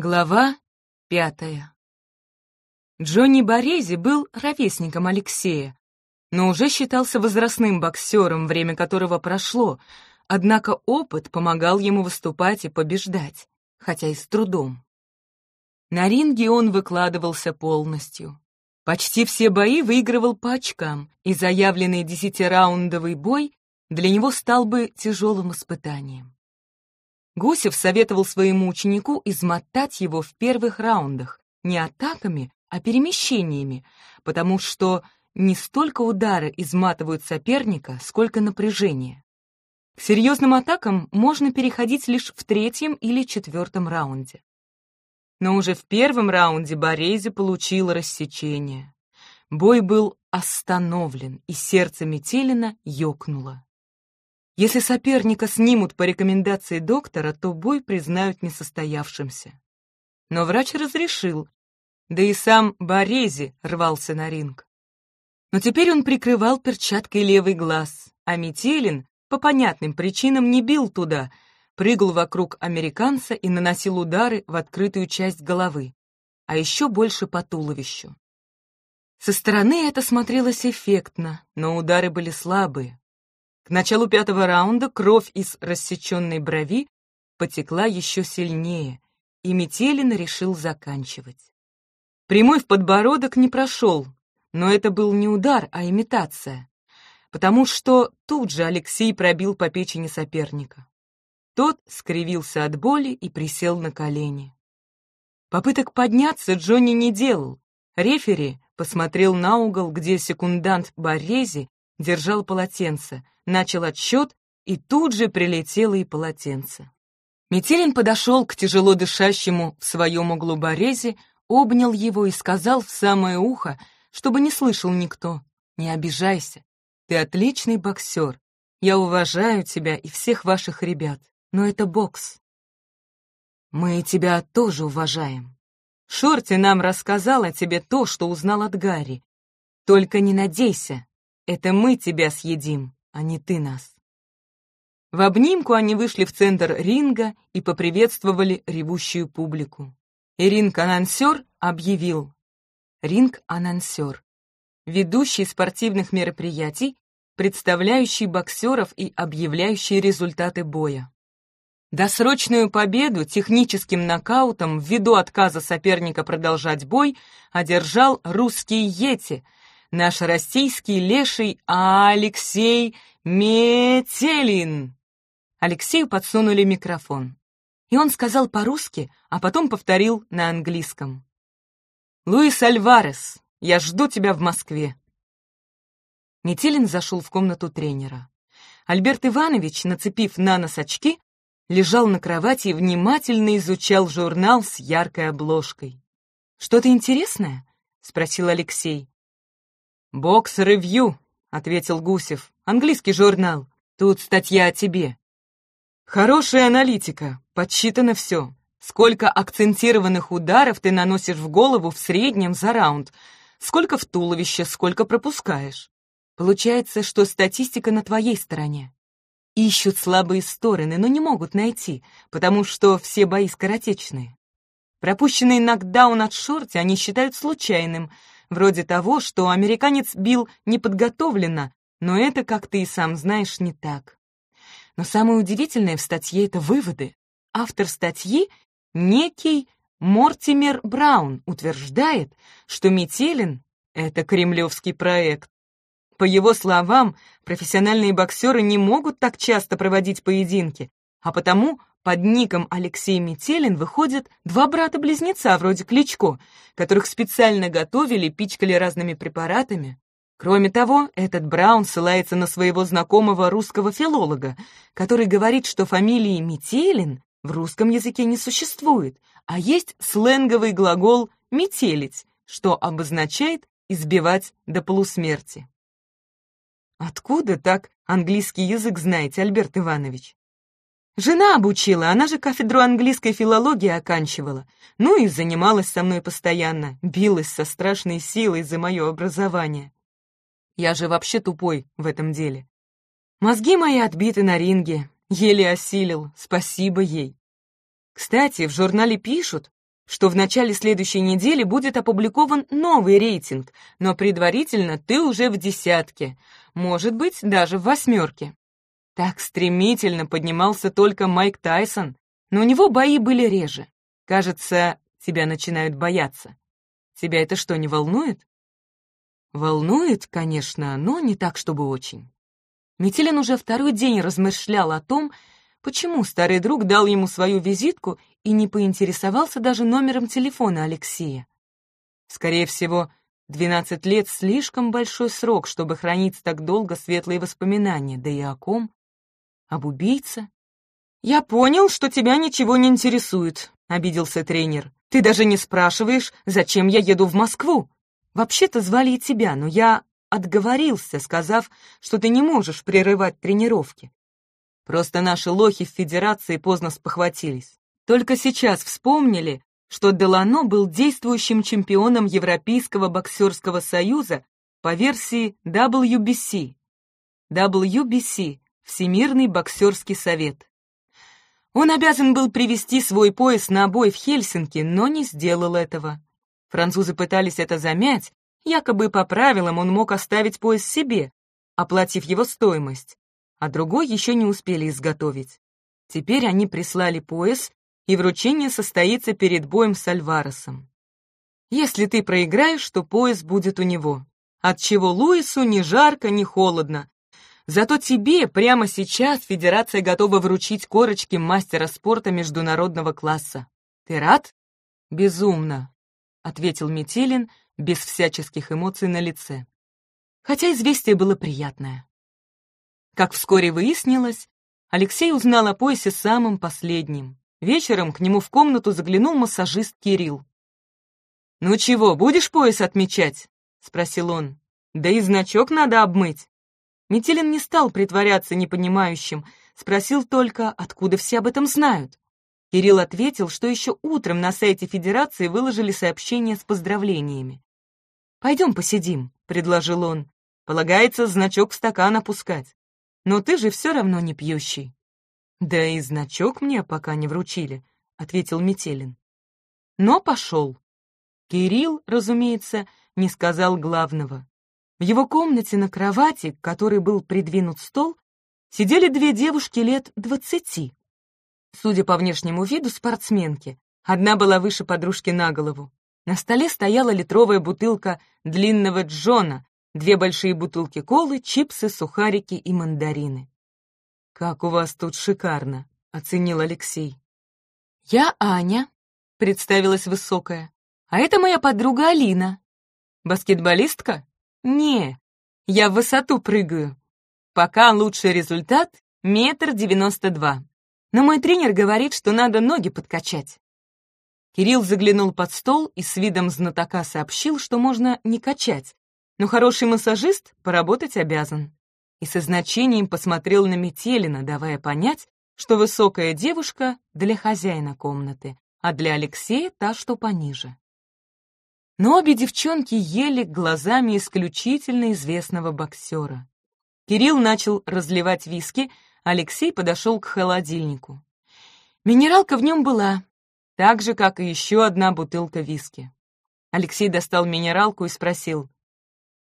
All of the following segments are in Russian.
Глава пятая Джонни Борези был ровесником Алексея, но уже считался возрастным боксером, время которого прошло, однако опыт помогал ему выступать и побеждать, хотя и с трудом. На ринге он выкладывался полностью. Почти все бои выигрывал по очкам, и заявленный десятираундовый бой для него стал бы тяжелым испытанием. Гусев советовал своему ученику измотать его в первых раундах не атаками, а перемещениями, потому что не столько удары изматывают соперника, сколько напряжение. К серьезным атакам можно переходить лишь в третьем или четвертом раунде. Но уже в первом раунде Борези получил рассечение. Бой был остановлен, и сердце Метелина ёкнуло. Если соперника снимут по рекомендации доктора, то бой признают несостоявшимся. Но врач разрешил, да и сам Борези рвался на ринг. Но теперь он прикрывал перчаткой левый глаз, а Метелин по понятным причинам не бил туда, прыгал вокруг американца и наносил удары в открытую часть головы, а еще больше по туловищу. Со стороны это смотрелось эффектно, но удары были слабые, к началу пятого раунда кровь из рассеченной брови потекла еще сильнее, и Метелин решил заканчивать. Прямой в подбородок не прошел, но это был не удар, а имитация, потому что тут же Алексей пробил по печени соперника. Тот скривился от боли и присел на колени. Попыток подняться Джонни не делал. Рефери посмотрел на угол, где секундант Борези держал полотенце, начал отсчет, и тут же прилетело и полотенце. Метелин подошел к тяжело дышащему в своем углу Борезе, обнял его и сказал в самое ухо, чтобы не слышал никто, «Не обижайся, ты отличный боксер, я уважаю тебя и всех ваших ребят, но это бокс». «Мы тебя тоже уважаем. Шорти нам рассказал о тебе то, что узнал от Гарри. Только не надейся, это мы тебя съедим, а не ты нас. В обнимку они вышли в центр ринга и поприветствовали ревущую публику. И ринг-анонсер объявил. Ринг-анонсер. Ведущий спортивных мероприятий, представляющий боксеров и объявляющий результаты боя. Досрочную победу техническим нокаутом ввиду отказа соперника продолжать бой одержал русский Йети — наш российский леший Алексей Метелин. Алексею подсунули микрофон. И он сказал по-русски, а потом повторил на английском. «Луис Альварес, я жду тебя в Москве». Метелин зашел в комнату тренера. Альберт Иванович, нацепив на нос очки, лежал на кровати и внимательно изучал журнал с яркой обложкой. «Что-то интересное?» — спросил Алексей. «Бокс-ревью», — ответил Гусев. «Английский журнал. Тут статья о тебе». «Хорошая аналитика. Подсчитано все. Сколько акцентированных ударов ты наносишь в голову в среднем за раунд, сколько в туловище, сколько пропускаешь. Получается, что статистика на твоей стороне. Ищут слабые стороны, но не могут найти, потому что все бои скоротечные. Пропущенный нокдаун от Шорти они считают случайным — вроде того, что американец бил неподготовленно, но это, как ты и сам знаешь, не так. Но самое удивительное в статье — это выводы. Автор статьи, некий Мортимер Браун, утверждает, что Метелин — это кремлевский проект. По его словам, профессиональные боксеры не могут так часто проводить поединки, а потому под ником Алексей Метелин выходят два брата-близнеца вроде Кличко, которых специально готовили, пичкали разными препаратами. Кроме того, этот Браун ссылается на своего знакомого русского филолога, который говорит, что фамилии Метелин в русском языке не существует, а есть сленговый глагол «метелить», что обозначает «избивать до полусмерти». Откуда так английский язык знаете, Альберт Иванович? Жена обучила, она же кафедру английской филологии оканчивала. Ну и занималась со мной постоянно, билась со страшной силой за мое образование. Я же вообще тупой в этом деле. Мозги мои отбиты на ринге, еле осилил, спасибо ей. Кстати, в журнале пишут, что в начале следующей недели будет опубликован новый рейтинг, но предварительно ты уже в десятке, может быть, даже в восьмерке. Так стремительно поднимался только Майк Тайсон, но у него бои были реже. Кажется, тебя начинают бояться. Тебя это что, не волнует? Волнует, конечно, но не так, чтобы очень. Метелин уже второй день размышлял о том, почему старый друг дал ему свою визитку и не поинтересовался даже номером телефона Алексея. Скорее всего, 12 лет — слишком большой срок, чтобы хранить так долго светлые воспоминания, да и о ком? Об убийце? «Я понял, что тебя ничего не интересует», — обиделся тренер. «Ты даже не спрашиваешь, зачем я еду в Москву. Вообще-то звали и тебя, но я отговорился, сказав, что ты не можешь прерывать тренировки. Просто наши лохи в Федерации поздно спохватились. Только сейчас вспомнили, что Делано был действующим чемпионом Европейского боксерского союза по версии WBC. WBC – Всемирный боксерский совет. Он обязан был привести свой пояс на бой в Хельсинки, но не сделал этого. Французы пытались это замять, якобы по правилам он мог оставить пояс себе, оплатив его стоимость, а другой еще не успели изготовить. Теперь они прислали пояс, и вручение состоится перед боем с Альваресом. Если ты проиграешь, то пояс будет у него, отчего Луису ни жарко, ни холодно, Зато тебе прямо сейчас Федерация готова вручить корочки мастера спорта международного класса. Ты рад? Безумно, ответил Метелин без всяческих эмоций на лице. Хотя известие было приятное. Как вскоре выяснилось, Алексей узнал о поясе самым последним. Вечером к нему в комнату заглянул массажист Кирилл. «Ну чего, будешь пояс отмечать?» — спросил он. «Да и значок надо обмыть». Метелин не стал притворяться непонимающим, спросил только, откуда все об этом знают. Кирилл ответил, что еще утром на сайте Федерации выложили сообщение с поздравлениями. «Пойдем посидим», — предложил он. «Полагается значок в стакан опускать. Но ты же все равно не пьющий». «Да и значок мне пока не вручили», — ответил Метелин. Но пошел. Кирилл, разумеется, не сказал главного. В его комнате на кровати, к которой был придвинут стол, сидели две девушки лет двадцати. Судя по внешнему виду, спортсменки. Одна была выше подружки на голову. На столе стояла литровая бутылка длинного Джона, две большие бутылки колы, чипсы, сухарики и мандарины. «Как у вас тут шикарно!» — оценил Алексей. «Я Аня», — представилась высокая. «А это моя подруга Алина». «Баскетболистка?» «Не, я в высоту прыгаю. Пока лучший результат — метр девяносто два. Но мой тренер говорит, что надо ноги подкачать». Кирилл заглянул под стол и с видом знатока сообщил, что можно не качать, но хороший массажист поработать обязан. И со значением посмотрел на Метелина, давая понять, что высокая девушка для хозяина комнаты, а для Алексея та, что пониже. Но обе девчонки ели глазами исключительно известного боксера. Кирилл начал разливать виски, Алексей подошел к холодильнику. Минералка в нем была, так же, как и еще одна бутылка виски. Алексей достал минералку и спросил,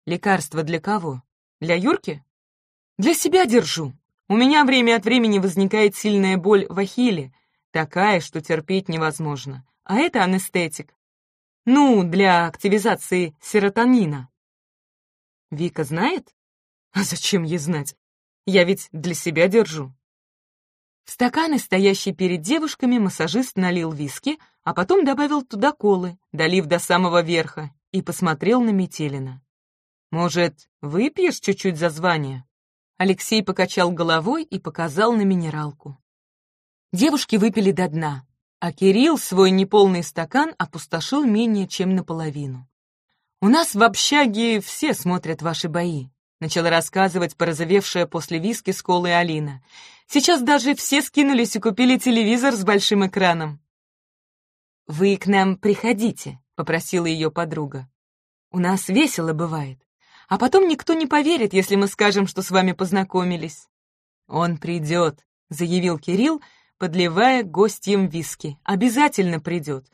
«Лекарство для кого? Для Юрки?» «Для себя держу. У меня время от времени возникает сильная боль в ахилле, такая, что терпеть невозможно. А это анестетик. Ну, для активизации серотонина. Вика знает? А зачем ей знать? Я ведь для себя держу. В стаканы, стоящие перед девушками, массажист налил виски, а потом добавил туда колы, долив до самого верха, и посмотрел на Метелина. «Может, выпьешь чуть-чуть за звание?» Алексей покачал головой и показал на минералку. Девушки выпили до дна а Кирилл свой неполный стакан опустошил менее чем наполовину. «У нас в общаге все смотрят ваши бои», — начала рассказывать порозовевшая после виски с колой Алина. «Сейчас даже все скинулись и купили телевизор с большим экраном». «Вы к нам приходите», — попросила ее подруга. «У нас весело бывает. А потом никто не поверит, если мы скажем, что с вами познакомились». «Он придет», — заявил Кирилл, подливая гостьям виски. «Обязательно придет.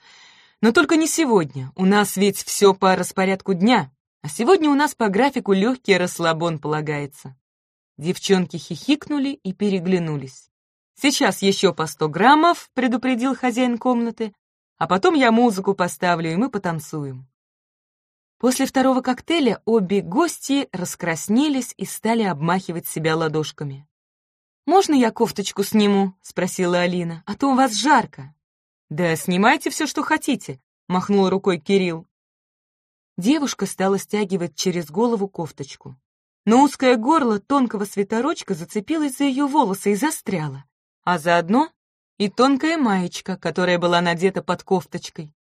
Но только не сегодня. У нас ведь все по распорядку дня. А сегодня у нас по графику легкий расслабон полагается. Девчонки хихикнули и переглянулись. «Сейчас еще по сто граммов», — предупредил хозяин комнаты, «а потом я музыку поставлю, и мы потанцуем». После второго коктейля обе гости раскраснелись и стали обмахивать себя ладошками. «Можно я кофточку сниму?» — спросила Алина. «А то у вас жарко». «Да снимайте все, что хотите», — махнул рукой Кирилл. Девушка стала стягивать через голову кофточку. Но узкое горло тонкого свитерочка зацепилось за ее волосы и застряло, а заодно и тонкая маечка, которая была надета под кофточкой.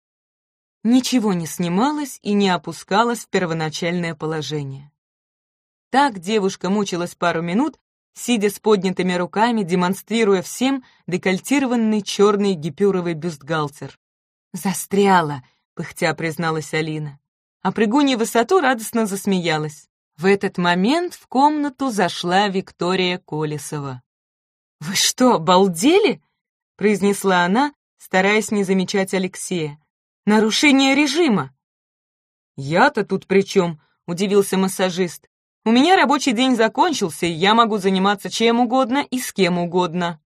Ничего не снималось и не опускалось в первоначальное положение. Так девушка мучилась пару минут, сидя с поднятыми руками, демонстрируя всем декольтированный черный гипюровый бюстгальтер. «Застряла», — пыхтя призналась Алина. А прыгунья высоту радостно засмеялась. В этот момент в комнату зашла Виктория Колесова. «Вы что, обалдели?» — произнесла она, стараясь не замечать Алексея. Нарушение режима!» «Я-то тут при чем?» — удивился массажист. «У меня рабочий день закончился, и я могу заниматься чем угодно и с кем угодно».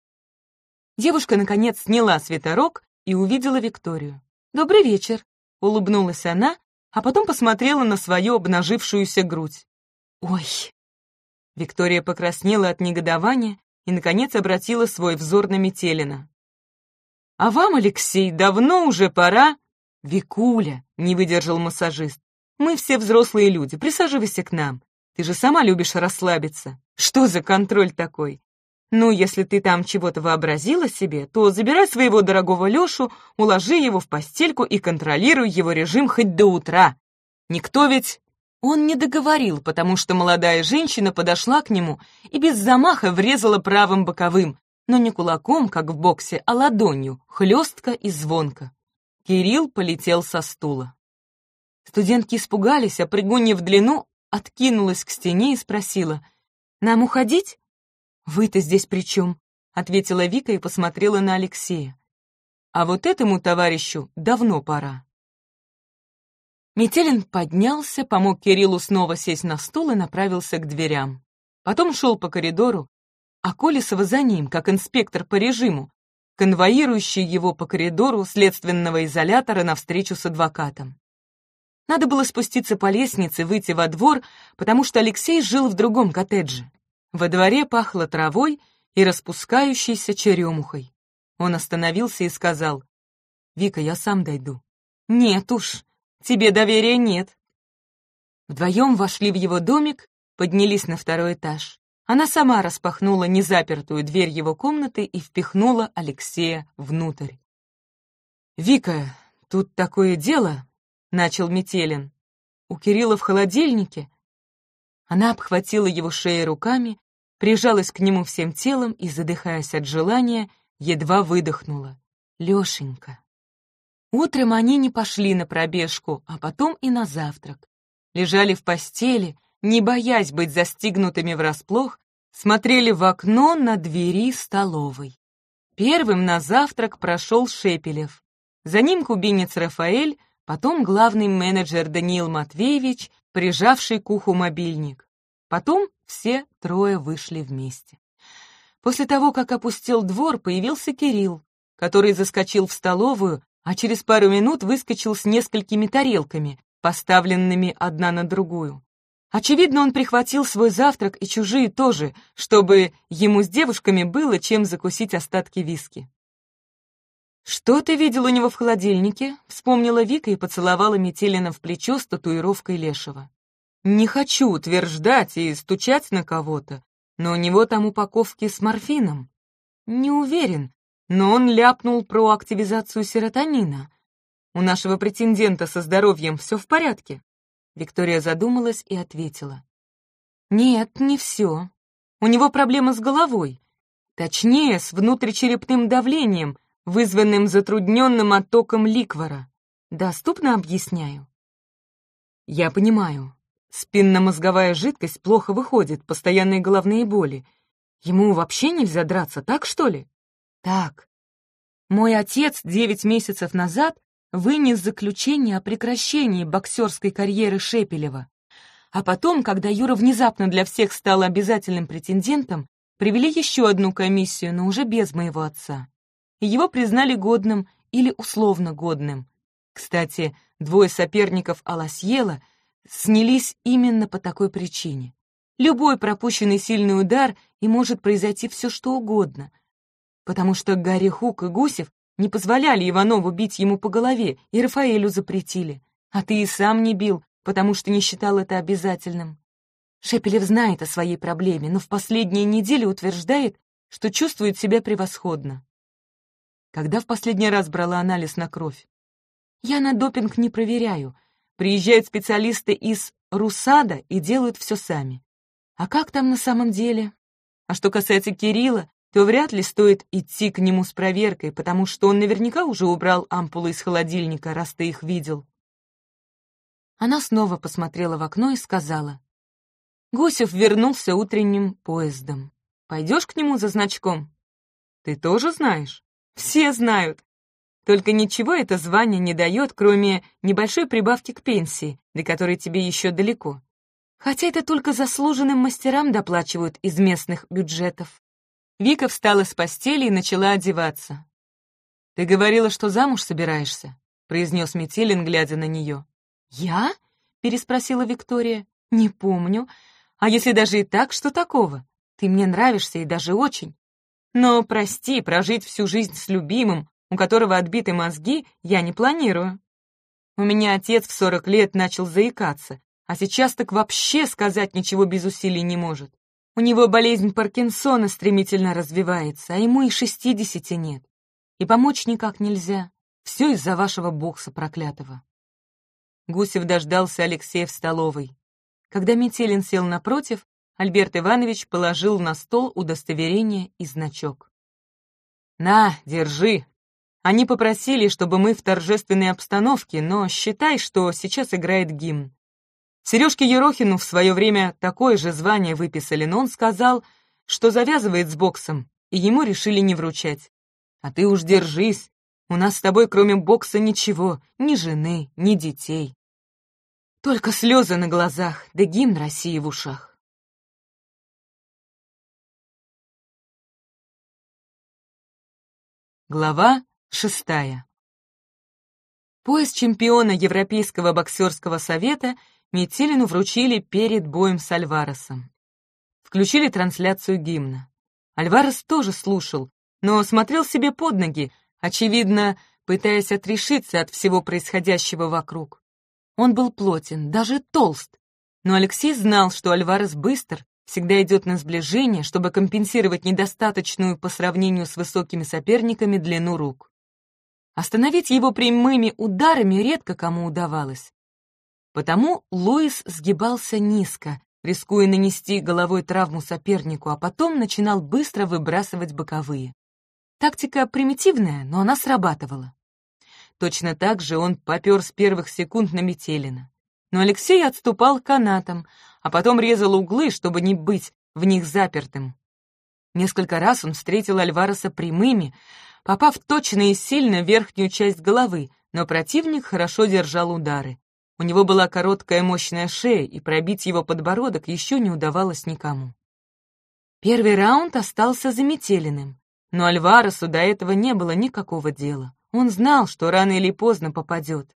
Девушка, наконец, сняла свитерок и увидела Викторию. «Добрый вечер», — улыбнулась она, а потом посмотрела на свою обнажившуюся грудь. «Ой!» Виктория покраснела от негодования и, наконец, обратила свой взор на Метелина. «А вам, Алексей, давно уже пора...» «Викуля!» — не выдержал массажист. «Мы все взрослые люди, присаживайся к нам. Ты же сама любишь расслабиться. Что за контроль такой? Ну, если ты там чего-то вообразила себе, то забирай своего дорогого Лешу, уложи его в постельку и контролируй его режим хоть до утра. Никто ведь...» Он не договорил, потому что молодая женщина подошла к нему и без замаха врезала правым боковым, но не кулаком, как в боксе, а ладонью, хлестко и звонко. Кирилл полетел со стула. Студентки испугались, а прыгунья в длину откинулась к стене и спросила, «Нам уходить?» «Вы-то здесь при чем?» — ответила Вика и посмотрела на Алексея. «А вот этому товарищу давно пора». Метелин поднялся, помог Кириллу снова сесть на стул и направился к дверям. Потом шел по коридору, а Колесова за ним, как инспектор по режиму, конвоирующий его по коридору следственного изолятора навстречу с адвокатом. Надо было спуститься по лестнице, выйти во двор, потому что Алексей жил в другом коттедже. Во дворе пахло травой и распускающейся черемухой. Он остановился и сказал, «Вика, я сам дойду». «Нет уж, тебе доверия нет». Вдвоем вошли в его домик, поднялись на второй этаж. Она сама распахнула незапертую дверь его комнаты и впихнула Алексея внутрь. «Вика, тут такое дело», — начал Метелин. «У Кирилла в холодильнике». Она обхватила его шею руками, прижалась к нему всем телом и, задыхаясь от желания, едва выдохнула. «Лешенька». Утром они не пошли на пробежку, а потом и на завтрак. Лежали в постели, не боясь быть застигнутыми врасплох, смотрели в окно на двери столовой. Первым на завтрак прошел Шепелев. За ним кубинец Рафаэль, потом главный менеджер Даниил Матвеевич, прижавший к уху мобильник. Потом все трое вышли вместе. После того, как опустил двор, появился Кирилл, который заскочил в столовую, а через пару минут выскочил с несколькими тарелками, поставленными одна на другую. Очевидно, он прихватил свой завтрак и чужие тоже, чтобы ему с девушками было чем закусить остатки виски. «Что ты видел у него в холодильнике?» — вспомнила Вика и поцеловала Метелина в плечо с татуировкой Лешего. «Не хочу утверждать и стучать на кого-то, но у него там упаковки с морфином. Не уверен, но он ляпнул про активизацию серотонина. У нашего претендента со здоровьем все в порядке?» Виктория задумалась и ответила. «Нет, не все. У него проблема с головой. Точнее, с внутричерепным давлением, вызванным затрудненным оттоком ликвора. Доступно объясняю?» «Я понимаю. Спинномозговая жидкость плохо выходит, постоянные головные боли. Ему вообще нельзя драться, так что ли?» «Так. Мой отец девять месяцев назад вынес заключение о прекращении боксерской карьеры Шепелева. А потом, когда Юра внезапно для всех стал обязательным претендентом, привели еще одну комиссию, но уже без моего отца. И его признали годным или условно годным. Кстати, двое соперников Аласьела снялись именно по такой причине. Любой пропущенный сильный удар, и может произойти все что угодно. Потому что Гарри Хук и Гусев не позволяли Иванову бить ему по голове, и Рафаэлю запретили. А ты и сам не бил, потому что не считал это обязательным. Шепелев знает о своей проблеме, но в последние недели утверждает, что чувствует себя превосходно. Когда в последний раз брала анализ на кровь? Я на допинг не проверяю. Приезжают специалисты из РУСАДА и делают все сами. А как там на самом деле? А что касается Кирилла, то вряд ли стоит идти к нему с проверкой, потому что он наверняка уже убрал ампулы из холодильника, раз ты их видел. Она снова посмотрела в окно и сказала. Гусев вернулся утренним поездом. Пойдешь к нему за значком? Ты тоже знаешь? Все знают. Только ничего это звание не дает, кроме небольшой прибавки к пенсии, до которой тебе еще далеко. Хотя это только заслуженным мастерам доплачивают из местных бюджетов. Вика встала с постели и начала одеваться. «Ты говорила, что замуж собираешься?» — произнес Метелин, глядя на нее. «Я?» — переспросила Виктория. «Не помню. А если даже и так, что такого? Ты мне нравишься и даже очень. Но, прости, прожить всю жизнь с любимым, у которого отбиты мозги, я не планирую. У меня отец в сорок лет начал заикаться, а сейчас так вообще сказать ничего без усилий не может. У него болезнь Паркинсона стремительно развивается, а ему и шестидесяти нет. И помочь никак нельзя. Все из-за вашего бокса проклятого. Гусев дождался Алексея в столовой. Когда Метелин сел напротив, Альберт Иванович положил на стол удостоверение и значок. «На, держи. Они попросили, чтобы мы в торжественной обстановке, но считай, что сейчас играет гимн. Сережке Ерохину в свое время такое же звание выписали, но он сказал, что завязывает с боксом, и ему решили не вручать. А ты уж держись, у нас с тобой кроме бокса ничего, ни жены, ни детей. Только слезы на глазах, да гимн России в ушах. Глава шестая. Пояс чемпиона Европейского боксерского совета Метелину вручили перед боем с Альваресом. Включили трансляцию гимна. Альварес тоже слушал, но смотрел себе под ноги, очевидно, пытаясь отрешиться от всего происходящего вокруг. Он был плотен, даже толст. Но Алексей знал, что Альварес быстр, всегда идет на сближение, чтобы компенсировать недостаточную по сравнению с высокими соперниками длину рук. Остановить его прямыми ударами редко кому удавалось. Потому Луис сгибался низко, рискуя нанести головой травму сопернику, а потом начинал быстро выбрасывать боковые. Тактика примитивная, но она срабатывала. Точно так же он попер с первых секунд на Метелина. Но Алексей отступал канатом, а потом резал углы, чтобы не быть в них запертым. Несколько раз он встретил Альвареса прямыми, попав точно и сильно в верхнюю часть головы, но противник хорошо держал удары. У него была короткая мощная шея, и пробить его подбородок еще не удавалось никому. Первый раунд остался заметеленным, но Альваресу до этого не было никакого дела. Он знал, что рано или поздно попадет.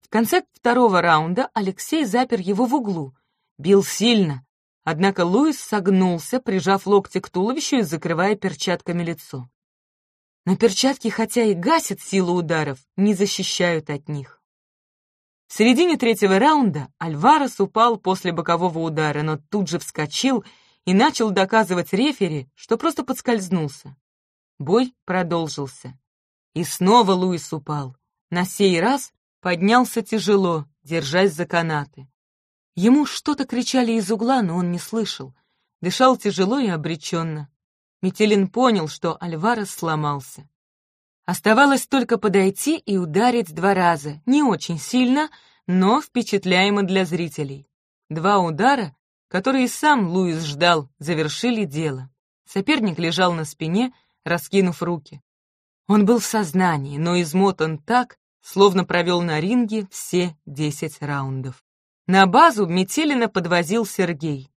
В конце второго раунда Алексей запер его в углу. Бил сильно, однако Луис согнулся, прижав локти к туловищу и закрывая перчатками лицо. Но перчатки, хотя и гасят силу ударов, не защищают от них. В середине третьего раунда Альварес упал после бокового удара, но тут же вскочил и начал доказывать рефери, что просто подскользнулся. Бой продолжился. И снова Луис упал. На сей раз поднялся тяжело, держась за канаты. Ему что-то кричали из угла, но он не слышал. Дышал тяжело и обреченно. Метелин понял, что Альварес сломался. Оставалось только подойти и ударить два раза, не очень сильно, но впечатляемо для зрителей. Два удара, которые сам Луис ждал, завершили дело. Соперник лежал на спине, раскинув руки. Он был в сознании, но измотан так, словно провел на ринге все десять раундов. На базу Метелина подвозил Сергей.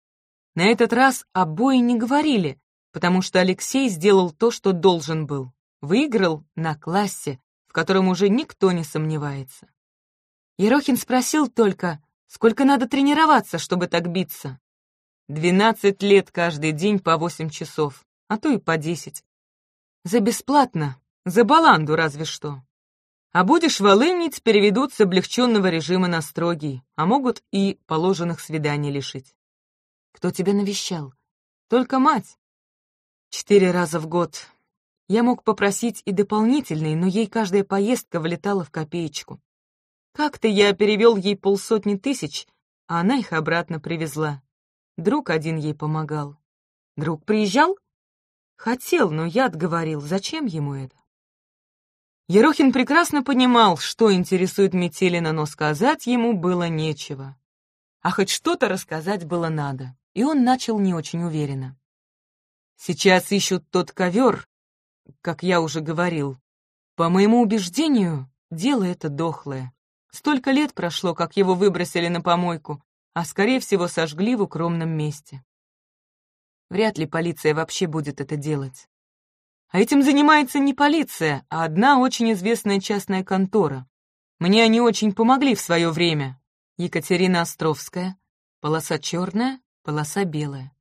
На этот раз обои не говорили, потому что Алексей сделал то, что должен был. Выиграл на классе, в котором уже никто не сомневается. Ерохин спросил только, сколько надо тренироваться, чтобы так биться. Двенадцать лет каждый день по восемь часов, а то и по десять. За бесплатно, за баланду разве что. А будешь волынить, переведут с облегченного режима на строгий, а могут и положенных свиданий лишить. Кто тебя навещал? Только мать. Четыре раза в год. Я мог попросить и дополнительный, но ей каждая поездка влетала в копеечку. Как-то я перевел ей полсотни тысяч, а она их обратно привезла. Друг один ей помогал. Друг приезжал? Хотел, но я отговорил, зачем ему это? Ерохин прекрасно понимал, что интересует Метелина, но сказать ему было нечего. А хоть что-то рассказать было надо, и он начал не очень уверенно. «Сейчас ищут тот ковер, как я уже говорил. По моему убеждению, дело это дохлое. Столько лет прошло, как его выбросили на помойку, а, скорее всего, сожгли в укромном месте. Вряд ли полиция вообще будет это делать. А этим занимается не полиция, а одна очень известная частная контора. Мне они очень помогли в свое время. Екатерина Островская. Полоса черная, полоса белая.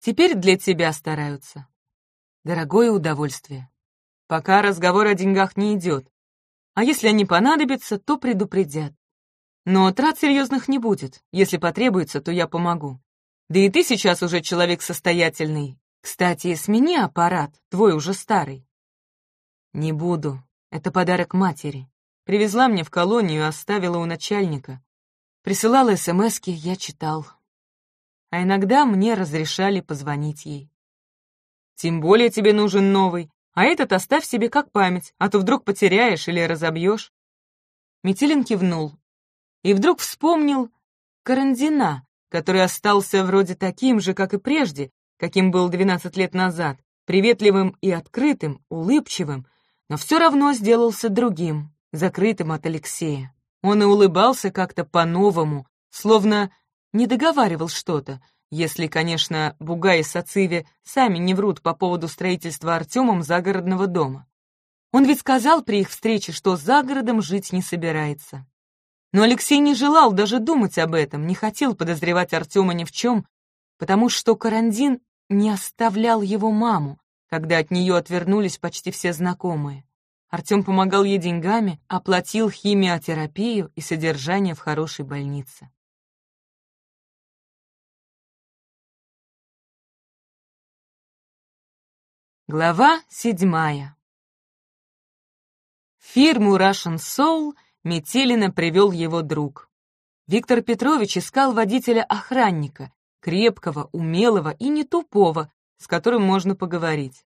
Теперь для тебя стараются. Дорогое удовольствие. Пока разговор о деньгах не идет. А если они понадобятся, то предупредят. Но трат серьезных не будет. Если потребуется, то я помогу. Да и ты сейчас уже человек состоятельный, кстати, смени аппарат, твой уже старый. Не буду. Это подарок матери. Привезла мне в колонию и оставила у начальника. Присылала СМСки, я читал. А иногда мне разрешали позвонить ей. Тем более тебе нужен новый, а этот оставь себе как память, а то вдруг потеряешь или разобьешь. Метелин кивнул и вдруг вспомнил Карандина, который остался вроде таким же, как и прежде, каким был 12 лет назад, приветливым и открытым, улыбчивым, но все равно сделался другим, закрытым от Алексея. Он и улыбался как-то по-новому, словно не договаривал что-то, если, конечно, Бугай и Сациви сами не врут по поводу строительства Артемом загородного дома. Он ведь сказал при их встрече, что за городом жить не собирается. Но Алексей не желал даже думать об этом, не хотел подозревать Артема ни в чем, потому что Карандин не оставлял его маму, когда от нее отвернулись почти все знакомые. Артем помогал ей деньгами, оплатил химиотерапию и содержание в хорошей больнице. Глава седьмая. Фирму Russian Soul Метелина привел его друг. Виктор Петрович искал водителя-охранника, крепкого, умелого и не тупого, с которым можно поговорить.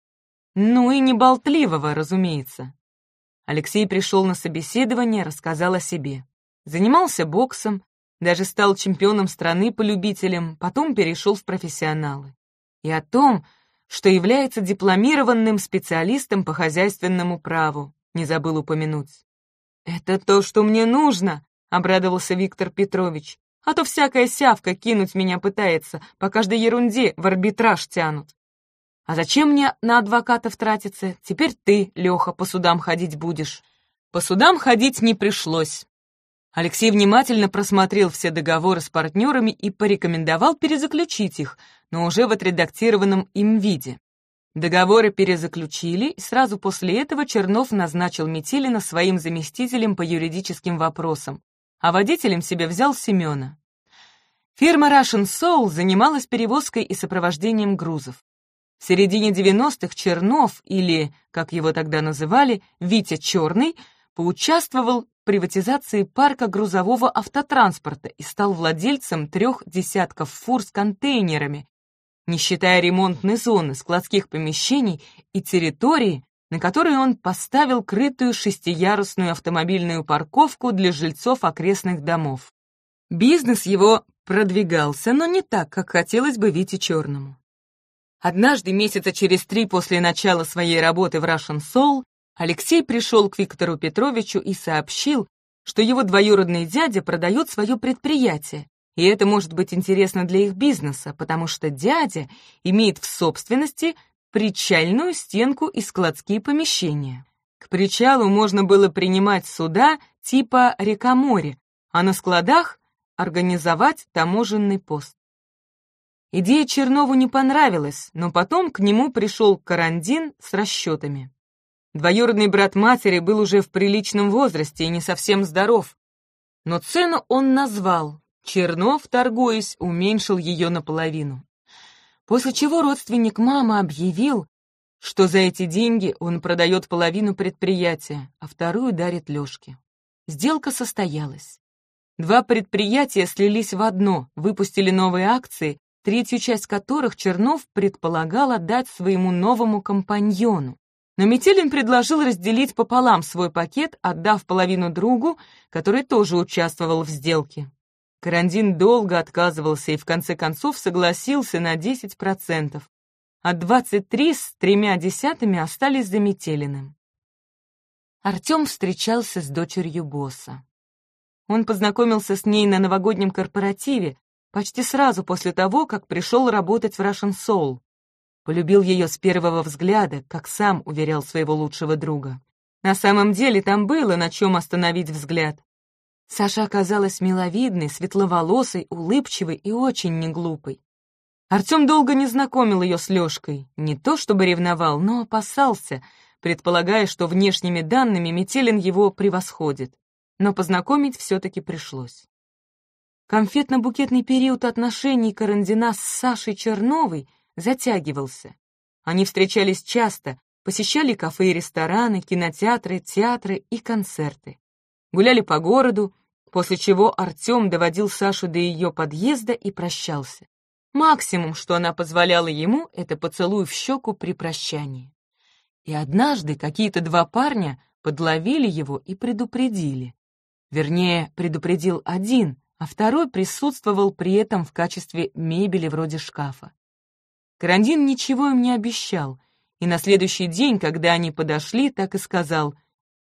Ну и не болтливого, разумеется. Алексей пришел на собеседование, рассказал о себе. Занимался боксом, даже стал чемпионом страны по любителям, потом перешел в профессионалы. И о том, что является дипломированным специалистом по хозяйственному праву, не забыл упомянуть. «Это то, что мне нужно», — обрадовался Виктор Петрович а то всякая сявка кинуть меня пытается, по каждой ерунде в арбитраж тянут. А зачем мне на адвокатов тратиться? Теперь ты, Леха, по судам ходить будешь. По судам ходить не пришлось. Алексей внимательно просмотрел все договоры с партнерами и порекомендовал перезаключить их, но уже в отредактированном им виде. Договоры перезаключили, и сразу после этого Чернов назначил Метелина своим заместителем по юридическим вопросам, а водителем себе взял Семена. Фирма Russian Soul занималась перевозкой и сопровождением грузов. В середине 90-х Чернов, или, как его тогда называли, Витя Черный, поучаствовал в приватизации парка грузового автотранспорта и стал владельцем трех десятков фур с контейнерами, не считая ремонтной зоны, складских помещений и территории, на которой он поставил крытую шестиярусную автомобильную парковку для жильцов окрестных домов. Бизнес его продвигался, но не так, как хотелось бы Вите Черному. Однажды, месяца через три после начала своей работы в Russian Soul, Алексей пришел к Виктору Петровичу и сообщил, что его двоюродный дядя продает свое предприятие, и это может быть интересно для их бизнеса, потому что дядя имеет в собственности причальную стенку и складские помещения. К причалу можно было принимать суда типа река-море, а на складах организовать таможенный пост. Идея Чернову не понравилась, но потом к нему пришел Карандин с расчетами. Двоюродный брат матери был уже в приличном возрасте и не совсем здоров. Но цену он назвал. Чернов, торгуясь, уменьшил ее наполовину. После чего родственник мамы объявил, что за эти деньги он продает половину предприятия, а вторую дарит Лешке. Сделка состоялась. Два предприятия слились в одно, выпустили новые акции, третью часть которых Чернов предполагал отдать своему новому компаньону. Но Метелин предложил разделить пополам свой пакет, отдав половину другу, который тоже участвовал в сделке. Карандин долго отказывался и в конце концов согласился на 10%, а 23 с тремя десятыми остались за Метелиным. Артем встречался с дочерью босса. Он познакомился с ней на новогоднем корпоративе почти сразу после того, как пришел работать в Russian Soul. Полюбил ее с первого взгляда, как сам уверял своего лучшего друга. На самом деле там было на чем остановить взгляд. Саша оказалась миловидной, светловолосой, улыбчивой и очень неглупой. Артем долго не знакомил ее с Лешкой, не то чтобы ревновал, но опасался, предполагая, что внешними данными Метелин его превосходит. Но познакомить все-таки пришлось. Конфетно-букетный период отношений Карандина с Сашей Черновой — затягивался. Они встречались часто, посещали кафе и рестораны, кинотеатры, театры и концерты. Гуляли по городу, после чего Артем доводил Сашу до ее подъезда и прощался. Максимум, что она позволяла ему, это поцелуй в щеку при прощании. И однажды какие-то два парня подловили его и предупредили. Вернее, предупредил один, а второй присутствовал при этом в качестве мебели вроде шкафа. Карандин ничего им не обещал, и на следующий день, когда они подошли, так и сказал,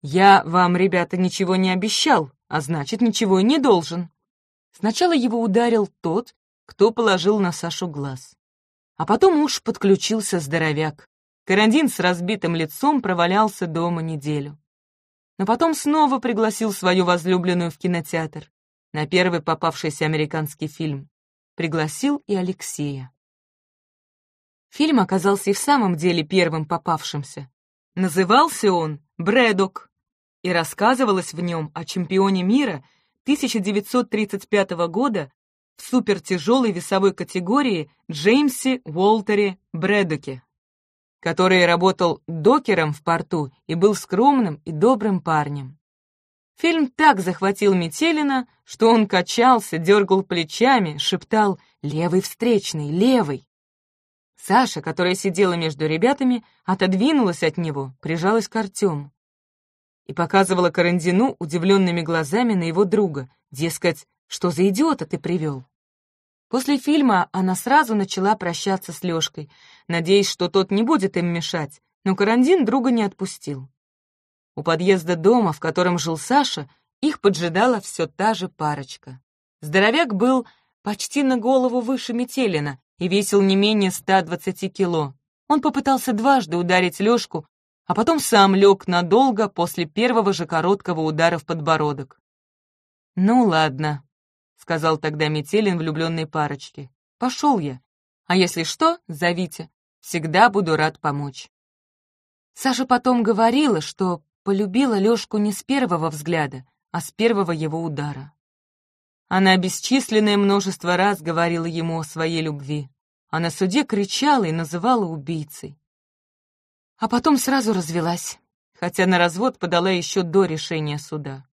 «Я вам, ребята, ничего не обещал, а значит, ничего и не должен». Сначала его ударил тот, кто положил на Сашу глаз. А потом уж подключился здоровяк. Карандин с разбитым лицом провалялся дома неделю. Но потом снова пригласил свою возлюбленную в кинотеатр на первый попавшийся американский фильм. Пригласил и Алексея. Фильм оказался и в самом деле первым попавшимся. Назывался он «Брэдок», и рассказывалось в нем о чемпионе мира 1935 года в супертяжелой весовой категории Джеймсе Уолтере Брэдоке, который работал докером в порту и был скромным и добрым парнем. Фильм так захватил Метелина, что он качался, дергал плечами, шептал «Левый встречный, левый!» Саша, которая сидела между ребятами, отодвинулась от него, прижалась к Артему и показывала Карандину удивленными глазами на его друга, дескать, что за идиота ты привел. После фильма она сразу начала прощаться с Лешкой, надеясь, что тот не будет им мешать, но Карандин друга не отпустил. У подъезда дома, в котором жил Саша, их поджидала все та же парочка. Здоровяк был почти на голову выше Метелина и весил не менее 120 кило. Он попытался дважды ударить Лёшку, а потом сам лег надолго после первого же короткого удара в подбородок. «Ну ладно», — сказал тогда Метелин влюбленной парочке. «Пошел я. А если что, зовите. Всегда буду рад помочь». Саша потом говорила, что полюбила Лёшку не с первого взгляда, а с первого его удара. Она бесчисленное множество раз говорила ему о своей любви а на суде кричала и называла убийцей. А потом сразу развелась, хотя на развод подала еще до решения суда.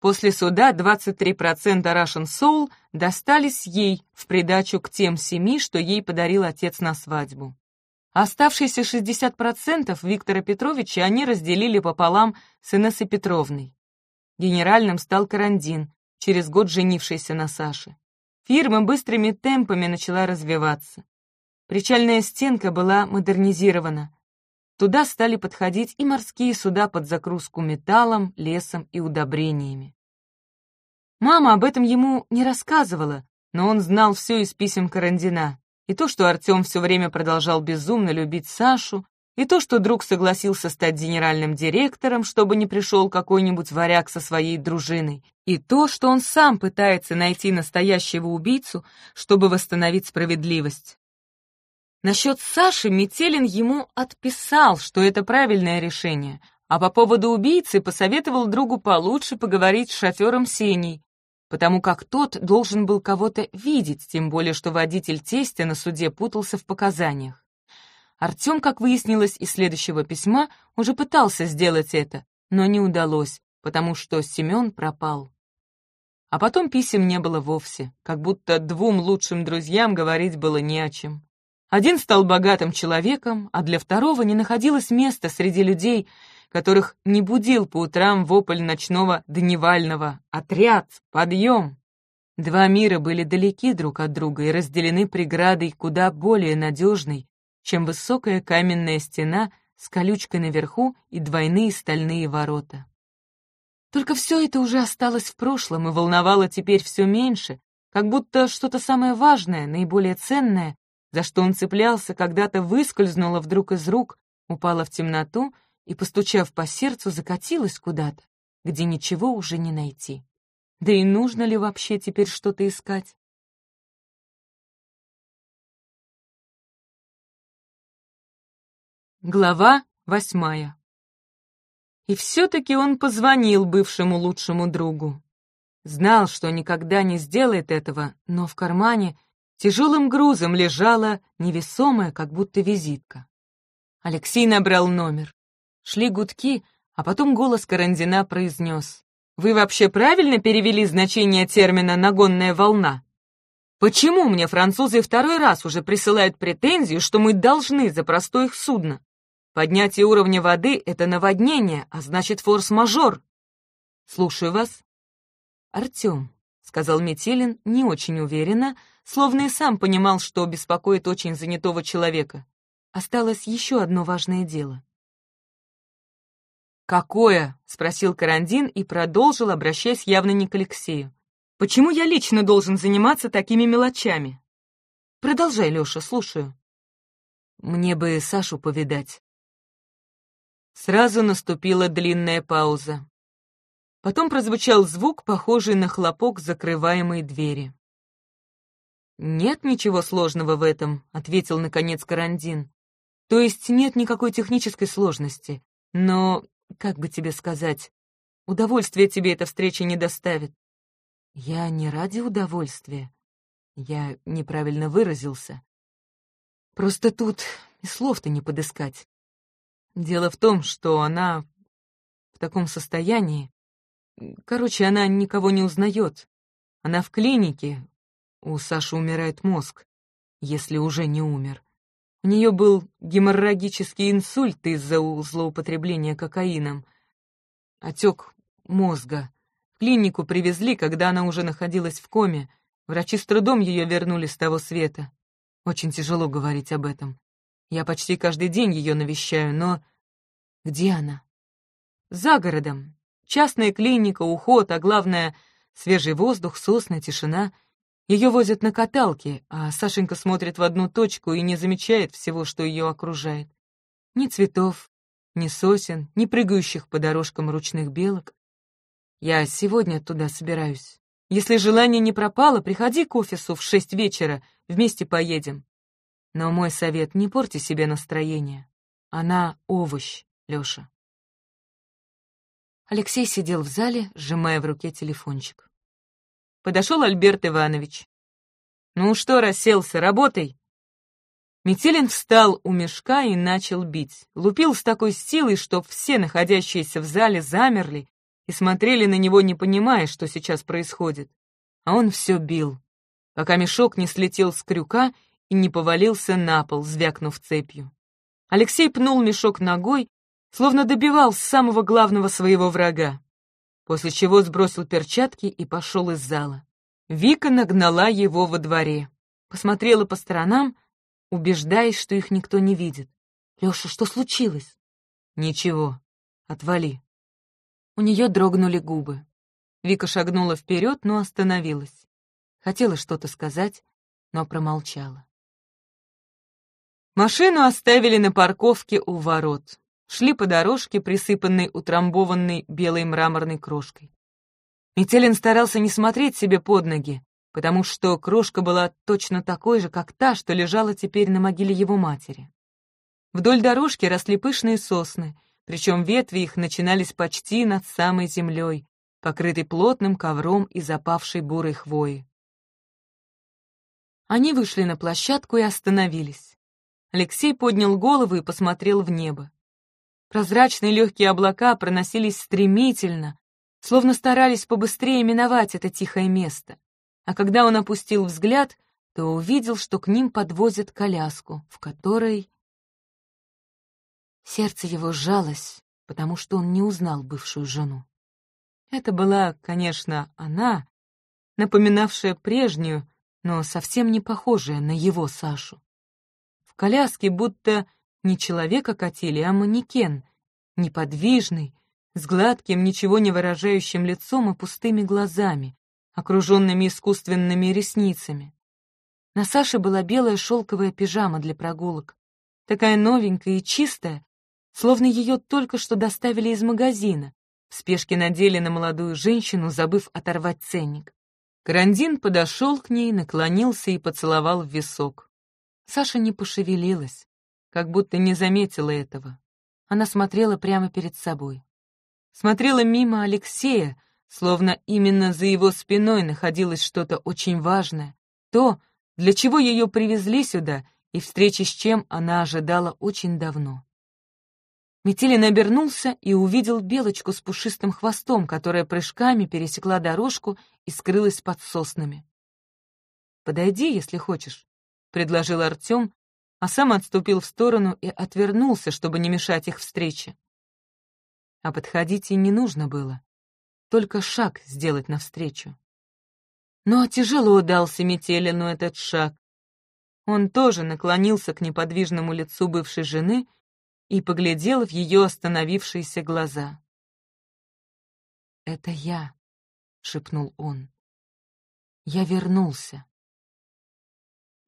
После суда 23% Russian Soul достались ей в придачу к тем семи, что ей подарил отец на свадьбу. Оставшиеся 60% Виктора Петровича они разделили пополам с Инессой Петровной. Генеральным стал Карандин, через год женившийся на Саше. Фирма быстрыми темпами начала развиваться. Причальная стенка была модернизирована. Туда стали подходить и морские суда под закрузку металлом, лесом и удобрениями. Мама об этом ему не рассказывала, но он знал все из писем Карандина. И то, что Артем все время продолжал безумно любить Сашу, и то, что друг согласился стать генеральным директором, чтобы не пришел какой-нибудь варяг со своей дружиной, и то, что он сам пытается найти настоящего убийцу, чтобы восстановить справедливость. Насчет Саши Метелин ему отписал, что это правильное решение, а по поводу убийцы посоветовал другу получше поговорить с шофером Сеней, потому как тот должен был кого-то видеть, тем более что водитель тестя на суде путался в показаниях. Артем, как выяснилось из следующего письма, уже пытался сделать это, но не удалось, потому что Семен пропал. А потом писем не было вовсе, как будто двум лучшим друзьям говорить было не о чем. Один стал богатым человеком, а для второго не находилось места среди людей, которых не будил по утрам вопль ночного дневального «Отряд! Подъем!». Два мира были далеки друг от друга и разделены преградой куда более надежной, чем высокая каменная стена с колючкой наверху и двойные стальные ворота. Только все это уже осталось в прошлом и волновало теперь все меньше, как будто что-то самое важное, наиболее ценное, за что он цеплялся, когда-то выскользнуло вдруг из рук, упало в темноту и, постучав по сердцу, закатилось куда-то, где ничего уже не найти. Да и нужно ли вообще теперь что-то искать? Глава восьмая. И все-таки он позвонил бывшему лучшему другу. Знал, что никогда не сделает этого, но в кармане тяжелым грузом лежала невесомая, как будто визитка. Алексей набрал номер. Шли гудки, а потом голос Карандина произнес. «Вы вообще правильно перевели значение термина «нагонная волна»?» Почему мне французы второй раз уже присылают претензию, что мы должны за простое их судно? Поднятие уровня воды — это наводнение, а значит форс-мажор. Слушаю вас. Артем, — сказал Метелин не очень уверенно, словно и сам понимал, что беспокоит очень занятого человека. Осталось еще одно важное дело. «Какое?» — спросил Карандин и продолжил, обращаясь явно не к Алексею. «Почему я лично должен заниматься такими мелочами?» «Продолжай, Леша, слушаю». «Мне бы Сашу повидать». Сразу наступила длинная пауза. Потом прозвучал звук, похожий на хлопок закрываемой двери. «Нет ничего сложного в этом», — ответил, наконец, Карандин. «То есть нет никакой технической сложности. Но, как бы тебе сказать, удовольствия тебе эта встреча не доставит». «Я не ради удовольствия. Я неправильно выразился. Просто тут и слов-то не подыскать. Дело в том, что она в таком состоянии. Короче, она никого не узнает. Она в клинике. У Саши умирает мозг, если уже не умер. У нее был геморрагический инсульт из-за злоупотребления кокаином. Отек мозга. В клинику привезли, когда она уже находилась в коме. Врачи с трудом ее вернули с того света. Очень тяжело говорить об этом. Я почти каждый день ее навещаю, но... Где она? За городом. Частная клиника, уход, а главное — свежий воздух, сосны, тишина. Ее возят на каталке, а Сашенька смотрит в одну точку и не замечает всего, что ее окружает. Ни цветов, ни сосен, ни прыгающих по дорожкам ручных белок. Я сегодня туда собираюсь. Если желание не пропало, приходи к офису в шесть вечера, вместе поедем. Но мой совет — не порти себе настроение. Она овощ, Лёша. Алексей сидел в зале, сжимая в руке телефончик. Подошел Альберт Иванович. «Ну что, расселся, работай!» Метелин встал у мешка и начал бить. Лупил с такой силой, что все находящиеся в зале замерли и смотрели на него, не понимая, что сейчас происходит. А он все бил, пока мешок не слетел с крюка и не повалился на пол, звякнув цепью. Алексей пнул мешок ногой, словно добивал самого главного своего врага, после чего сбросил перчатки и пошел из зала. Вика нагнала его во дворе, посмотрела по сторонам, убеждаясь, что их никто не видит. «Леша, что случилось?» «Ничего. Отвали». У нее дрогнули губы. Вика шагнула вперед, но остановилась. Хотела что-то сказать, но промолчала. Машину оставили на парковке у ворот. Шли по дорожке, присыпанной утрамбованной белой мраморной крошкой. Метелин старался не смотреть себе под ноги, потому что крошка была точно такой же, как та, что лежала теперь на могиле его матери. Вдоль дорожки росли пышные сосны, причем ветви их начинались почти над самой землей, покрытой плотным ковром из опавшей бурой хвои. Они вышли на площадку и остановились. Алексей поднял голову и посмотрел в небо. Прозрачные легкие облака проносились стремительно, словно старались побыстрее миновать это тихое место а когда он опустил взгляд, то увидел, что к ним подвозят коляску, в которой... Сердце его сжалось, потому что он не узнал бывшую жену. Это была, конечно, она, напоминавшая прежнюю, но совсем не похожая на его Сашу. В коляске будто не человека катили, а манекен, неподвижный, с гладким, ничего не выражающим лицом и пустыми глазами, окруженными искусственными ресницами. На Саше была белая шелковая пижама для прогулок, такая новенькая и чистая, словно ее только что доставили из магазина, в спешке надели на молодую женщину, забыв оторвать ценник. Карандин подошел к ней, наклонился и поцеловал в висок. Саша не пошевелилась, как будто не заметила этого. Она смотрела прямо перед собой. Смотрела мимо Алексея, словно именно за его спиной находилось что-то очень важное, то, для чего ее привезли сюда и встречи с чем она ожидала очень давно. Метелин обернулся и увидел белочку с пушистым хвостом, которая прыжками пересекла дорожку и скрылась под соснами. «Подойди, если хочешь», — предложил Артем, а сам отступил в сторону и отвернулся, чтобы не мешать их встрече. А подходить и не нужно было только шаг сделать навстречу. Но тяжело дался Метелину этот шаг. Он тоже наклонился к неподвижному лицу бывшей жены и поглядел в ее остановившиеся глаза. «Это я», — шепнул он. «Я вернулся».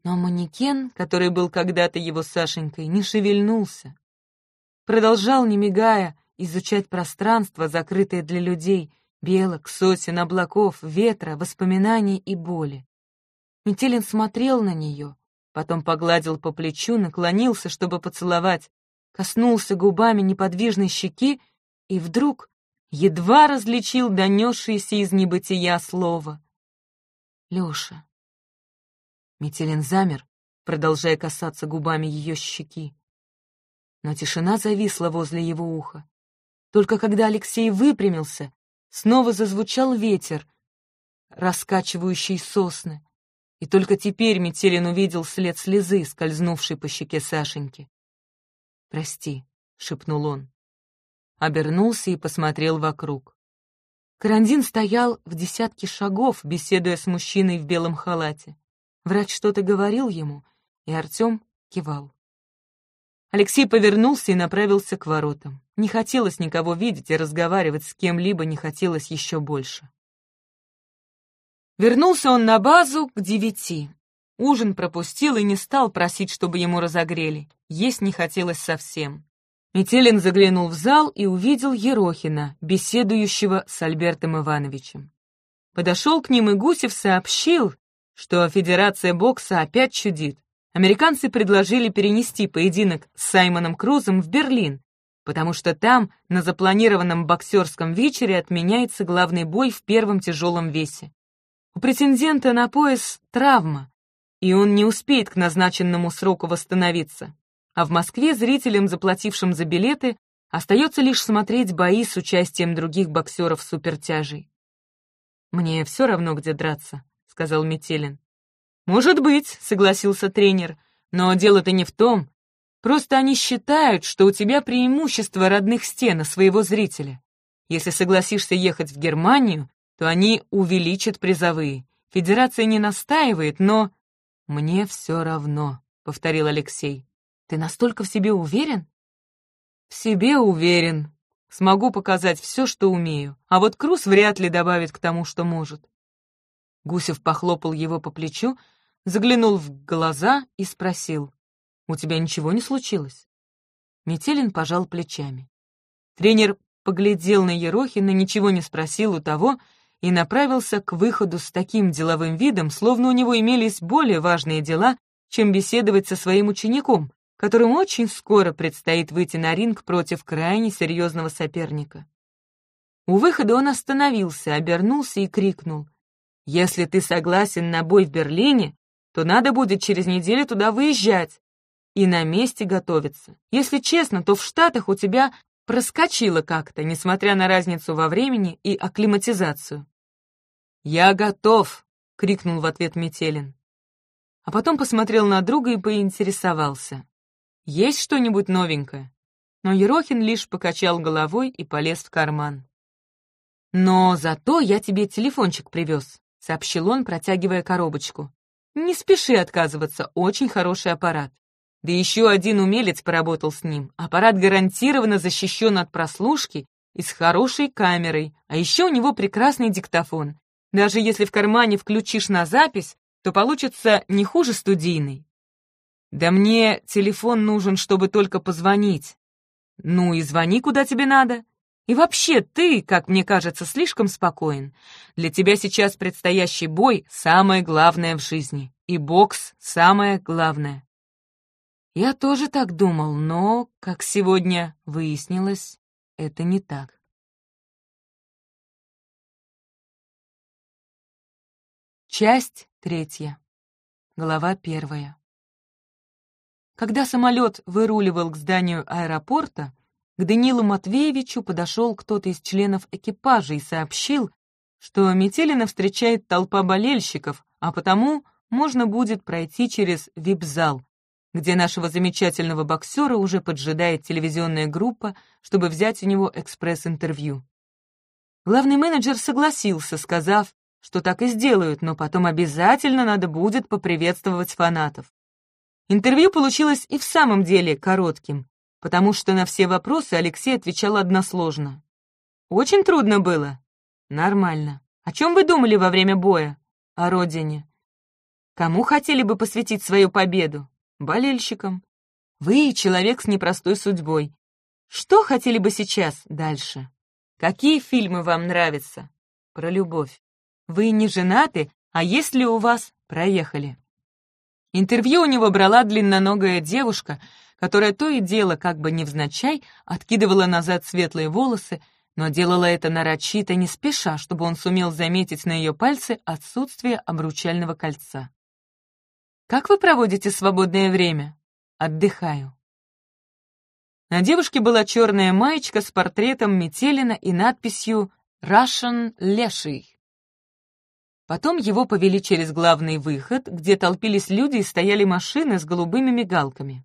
Но манекен, который был когда-то его Сашенькой, не шевельнулся. Продолжал, не мигая, изучать пространство, закрытое для людей, белок, сотен, облаков, ветра, воспоминаний и боли. Метелин смотрел на нее, потом погладил по плечу, наклонился, чтобы поцеловать, коснулся губами неподвижной щеки и вдруг едва различил донесшееся из небытия слово. «Леша». Метелин замер, продолжая касаться губами ее щеки. Но тишина зависла возле его уха. Только когда Алексей выпрямился, Снова зазвучал ветер, раскачивающий сосны, и только теперь Метелин увидел след слезы, скользнувшей по щеке Сашеньки. «Прости», — шепнул он. Обернулся и посмотрел вокруг. Карандин стоял в десятке шагов, беседуя с мужчиной в белом халате. Врач что-то говорил ему, и Артем кивал. Алексей повернулся и направился к воротам. Не хотелось никого видеть и разговаривать с кем-либо не хотелось еще больше. Вернулся он на базу к девяти. Ужин пропустил и не стал просить, чтобы ему разогрели. Есть не хотелось совсем. Метелин заглянул в зал и увидел Ерохина, беседующего с Альбертом Ивановичем. Подошел к ним и Гусев сообщил, что Федерация бокса опять чудит, американцы предложили перенести поединок с Саймоном Крузом в Берлин, потому что там, на запланированном боксерском вечере, отменяется главный бой в первом тяжелом весе. У претендента на пояс травма, и он не успеет к назначенному сроку восстановиться. А в Москве зрителям, заплатившим за билеты, остается лишь смотреть бои с участием других боксеров супертяжей. «Мне все равно, где драться», — сказал Метелин. «Может быть», — согласился тренер, «но дело-то не в том. Просто они считают, что у тебя преимущество родных стен своего зрителя. Если согласишься ехать в Германию, то они увеличат призовые. Федерация не настаивает, но...» «Мне все равно», — повторил Алексей. Ты настолько в себе уверен?» «В себе уверен. Смогу показать все, что умею. А вот Круз вряд ли добавит к тому, что может». Гусев похлопал его по плечу, заглянул в глаза и спросил. «У тебя ничего не случилось?» Метелин пожал плечами. Тренер поглядел на Ерохина, ничего не спросил у того и направился к выходу с таким деловым видом, словно у него имелись более важные дела, чем беседовать со своим учеником, которому очень скоро предстоит выйти на ринг против крайне серьезного соперника. У выхода он остановился, обернулся и крикнул. «Если ты согласен на бой в Берлине, то надо будет через неделю туда выезжать и на месте готовиться. Если честно, то в Штатах у тебя проскочило как-то, несмотря на разницу во времени и акклиматизацию. «Я готов!» — крикнул в ответ Метелин. А потом посмотрел на друга и поинтересовался. Есть что-нибудь новенькое?» Но Ерохин лишь покачал головой и полез в карман. «Но зато я тебе телефончик привез», — сообщил он, протягивая коробочку. «Не спеши отказываться, очень хороший аппарат. Да еще один умелец поработал с ним. Аппарат гарантированно защищен от прослушки и с хорошей камерой, а еще у него прекрасный диктофон. Даже если в кармане включишь на запись, то получится не хуже студийной. «Да мне телефон нужен, чтобы только позвонить». «Ну и звони, куда тебе надо. И вообще, ты, как мне кажется, слишком спокоен. Для тебя сейчас предстоящий бой — самое главное в жизни. И бокс — самое главное». Я тоже так думал, но, как сегодня выяснилось, это не так. Часть третья. Глава первая. Когда самолет выруливал к зданию аэропорта, к Данилу Матвеевичу подошел кто-то из членов экипажа и сообщил, что Метелина встречает толпа болельщиков, а потому можно будет пройти через вип-зал, где нашего замечательного боксера уже поджидает телевизионная группа, чтобы взять у него экспресс-интервью. Главный менеджер согласился, сказав, что так и сделают, но потом обязательно надо будет поприветствовать фанатов. Интервью получилось и в самом деле коротким, потому что на все вопросы Алексей отвечал односложно. «Очень трудно было?» «Нормально. О чем вы думали во время боя?» «О родине». «Кому хотели бы посвятить свою победу?» «Болельщикам». «Вы человек с непростой судьбой. Что хотели бы сейчас дальше?» «Какие фильмы вам нравятся?» «Про любовь». «Вы не женаты, а есть ли у вас?» «Проехали». Интервью у него брала длинноногая девушка, которая то и дело, как бы невзначай, откидывала назад светлые волосы, но делала это нарочито, не спеша, чтобы он сумел заметить на ее пальце отсутствие обручального кольца. «Как вы проводите свободное время?» «Отдыхаю». На девушке была черная маечка с портретом Метелина и надписью «Russian Леший». Потом его повели через главный выход, где толпились люди и стояли машины с голубыми мигалками.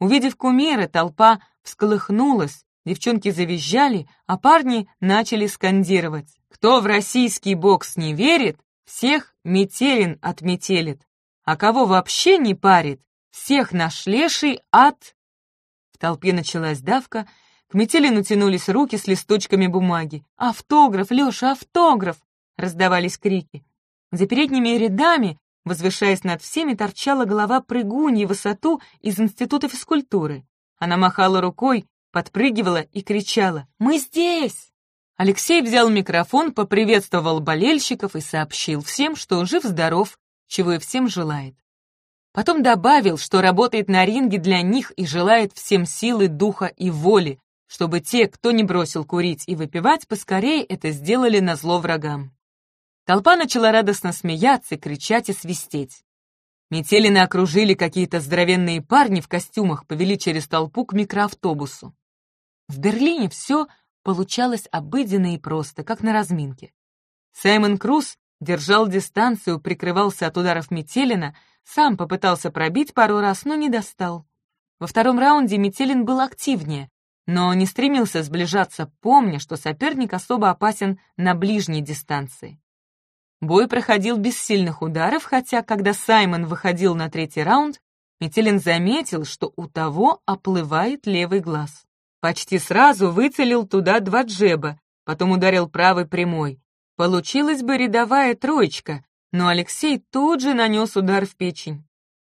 Увидев кумира, толпа всколыхнулась, девчонки завизжали, а парни начали скандировать. Кто в российский бокс не верит, всех Метелин отметелит. А кого вообще не парит, всех наш леший ад... В толпе началась давка, к Метелину тянулись руки с листочками бумаги. «Автограф, Леша, автограф!» — раздавались крики. За передними рядами, возвышаясь над всеми, торчала голова прыгуньи высоту из Института физкультуры. Она махала рукой, подпрыгивала и кричала «Мы здесь!». Алексей взял микрофон, поприветствовал болельщиков и сообщил всем, что жив-здоров, чего и всем желает. Потом добавил, что работает на ринге для них и желает всем силы, духа и воли, чтобы те, кто не бросил курить и выпивать, поскорее это сделали на зло врагам. Толпа начала радостно смеяться, кричать и свистеть. Метелины окружили какие-то здоровенные парни в костюмах, повели через толпу к микроавтобусу. В Берлине все получалось обыденно и просто, как на разминке. Саймон Круз держал дистанцию, прикрывался от ударов Метелина, сам попытался пробить пару раз, но не достал. Во втором раунде Метелин был активнее, но не стремился сближаться, помня, что соперник особо опасен на ближней дистанции. Бой проходил без сильных ударов, хотя, когда Саймон выходил на третий раунд, Метелин заметил, что у того оплывает левый глаз. Почти сразу выцелил туда два джеба, потом ударил правой прямой. Получилась бы рядовая троечка, но Алексей тут же нанес удар в печень.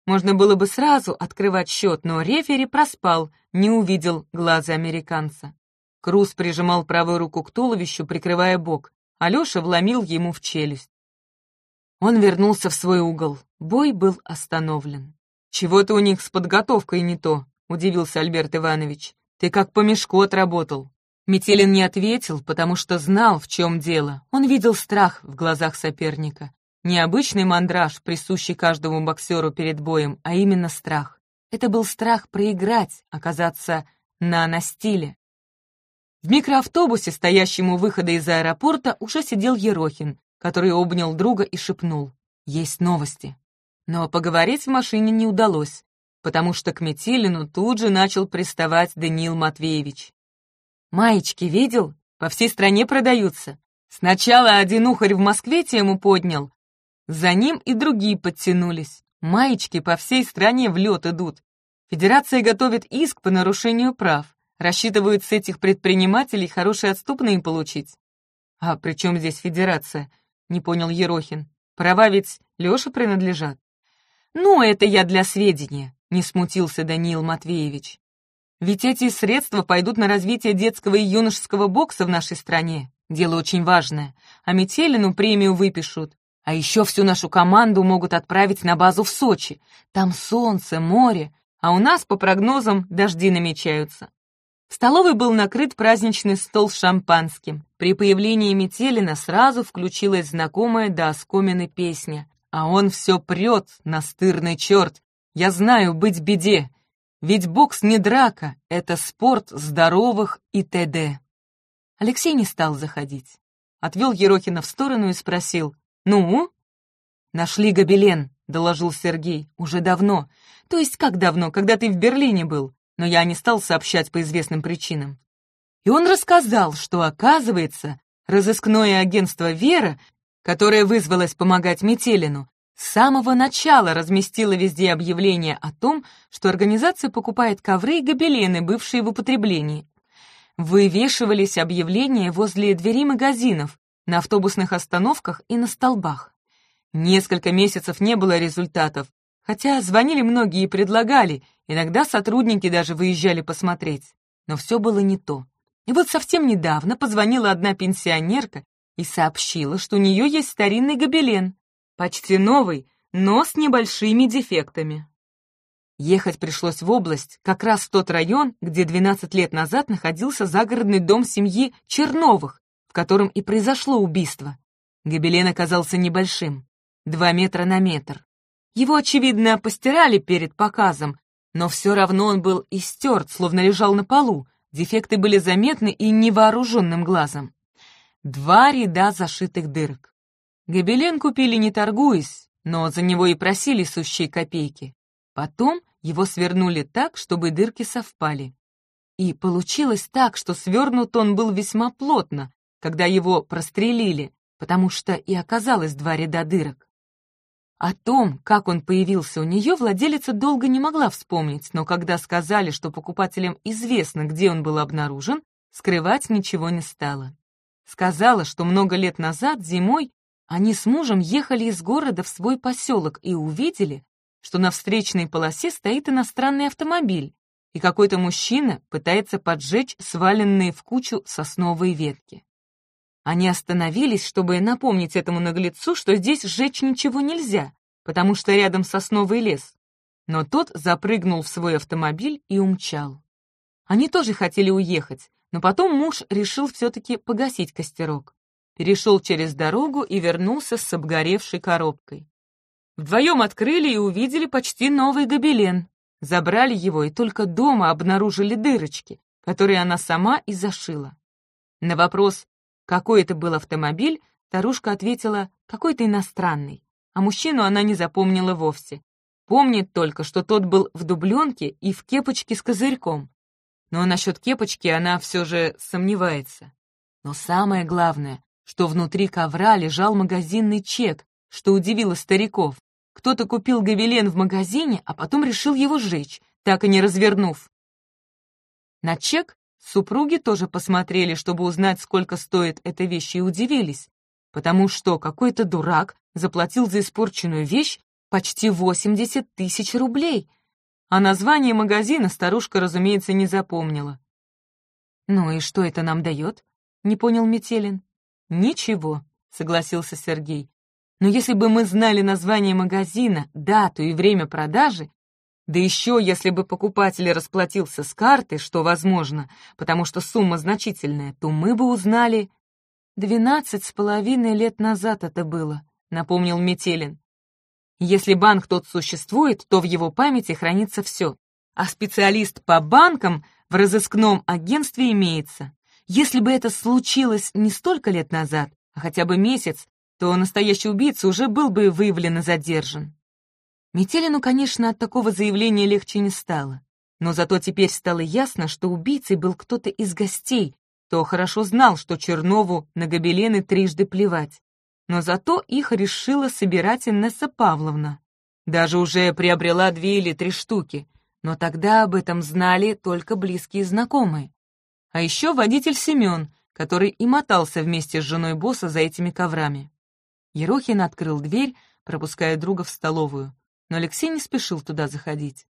Можно было бы сразу открывать счет, но рефери проспал, не увидел глаза американца. Круз прижимал правую руку к туловищу, прикрывая бок. Алеша вломил ему в челюсть. Он вернулся в свой угол. Бой был остановлен. «Чего-то у них с подготовкой не то», — удивился Альберт Иванович. «Ты как по мешку отработал». Метелин не ответил, потому что знал, в чем дело. Он видел страх в глазах соперника. Необычный мандраж, присущий каждому боксеру перед боем, а именно страх. Это был страх проиграть, оказаться на настиле. В микроавтобусе, стоящем у выхода из аэропорта, уже сидел Ерохин, который обнял друга и шепнул «Есть новости». Но поговорить в машине не удалось, потому что к Метелину тут же начал приставать Даниил Матвеевич. «Маечки видел? По всей стране продаются. Сначала один ухарь в Москве тему поднял, за ним и другие подтянулись. Маечки по всей стране в лед идут. Федерация готовит иск по нарушению прав. Рассчитывают с этих предпринимателей хорошие отступные получить. А при чем здесь федерация? Не понял Ерохин. Права ведь Лёше принадлежат. Ну, это я для сведения, не смутился Даниил Матвеевич. Ведь эти средства пойдут на развитие детского и юношеского бокса в нашей стране. Дело очень важное. А Метелину премию выпишут. А еще всю нашу команду могут отправить на базу в Сочи. Там солнце, море, а у нас, по прогнозам, дожди намечаются. В столовой был накрыт праздничный стол с шампанским. При появлении Метелина сразу включилась знакомая до оскомины песня. А он все прет, настырный черт. Я знаю, быть беде. Ведь бокс не драка, это спорт здоровых и т.д. Алексей не стал заходить. Отвел Ерохина в сторону и спросил, «Ну?» «Нашли гобелен», — доложил Сергей. «Уже давно. То есть как давно, когда ты в Берлине был? Но я не стал сообщать по известным причинам». И он рассказал, что, оказывается, разыскное агентство «Вера», которое вызвалось помогать Метелину, с самого начала разместило везде объявление о том, что организация покупает ковры и гобелены, бывшие в употреблении. Вывешивались объявления возле двери магазинов, на автобусных остановках и на столбах. Несколько месяцев не было результатов, хотя звонили многие и предлагали, иногда сотрудники даже выезжали посмотреть. Но все было не то. И вот совсем недавно позвонила одна пенсионерка и сообщила, что у нее есть старинный гобелен, почти новый, но с небольшими дефектами. Ехать пришлось в область, как раз в тот район, где 12 лет назад находился загородный дом семьи Черновых, в котором и произошло убийство. Гобелен оказался небольшим, два метра на метр. Его, очевидно, постирали перед показом, но все равно он был истерт, словно лежал на полу, дефекты были заметны и невооруженным глазом. Два ряда зашитых дырок. Гобелен купили не торгуясь, но за него и просили сущие копейки. Потом его свернули так, чтобы дырки совпали. И получилось так, что свернут он был весьма плотно, когда его прострелили, потому что и оказалось два ряда дырок. О том, как он появился у нее, владелица долго не могла вспомнить, но когда сказали, что покупателям известно, где он был обнаружен, скрывать ничего не стала. Сказала, что много лет назад, зимой, они с мужем ехали из города в свой поселок и увидели, что на встречной полосе стоит иностранный автомобиль, и какой-то мужчина пытается поджечь сваленные в кучу сосновые ветки. Они остановились, чтобы напомнить этому наглецу, что здесь сжечь ничего нельзя, потому что рядом сосновый лес. Но тот запрыгнул в свой автомобиль и умчал. Они тоже хотели уехать, но потом муж решил все-таки погасить костерок. Перешел через дорогу и вернулся с обгоревшей коробкой. Вдвоем открыли и увидели почти новый гобелен. Забрали его и только дома обнаружили дырочки, которые она сама и зашила. На вопрос, какой это был автомобиль, старушка ответила, какой-то иностранный, а мужчину она не запомнила вовсе. Помнит только, что тот был в дубленке и в кепочке с козырьком. Но насчет кепочки она все же сомневается. Но самое главное, что внутри ковра лежал магазинный чек, что удивило стариков. кто-то купил гобелен в магазине, а потом решил его сжечь, так и не развернув. На чек супруги тоже посмотрели, чтобы узнать, сколько стоит эта вещь, и удивились, потому что какой-то дурак заплатил за испорченную вещь почти 80 тысяч рублей, а название магазина старушка, разумеется, не запомнила. «Ну и что это нам дает?» — не понял Метелин. «Ничего», — согласился Сергей. «Но если бы мы знали название магазина, дату и время продажи, да еще если бы покупатель расплатился с карты, что возможно, потому что сумма значительная, то мы бы узнали...» «Двенадцать с половиной лет назад это было», — напомнил Метелин. «Если банк тот существует, то в его памяти хранится все, а специалист по банкам в разыскном агентстве имеется. Если бы это случилось не столько лет назад, а хотя бы месяц, то настоящий убийца уже был бы выявлен и задержан». Метелину, конечно, от такого заявления легче не стало. Но зато теперь стало ясно, что убийцей был кто-то из гостей, то хорошо знал, что Чернову на гобелены трижды плевать. Но зато их решила собирать Инесса Павловна. Даже уже приобрела две или три штуки, но тогда об этом знали только близкие знакомые. А еще водитель Семен, который и мотался вместе с женой босса за этими коврами. Ерохин открыл дверь, пропуская друга в столовую, но Алексей не спешил туда заходить.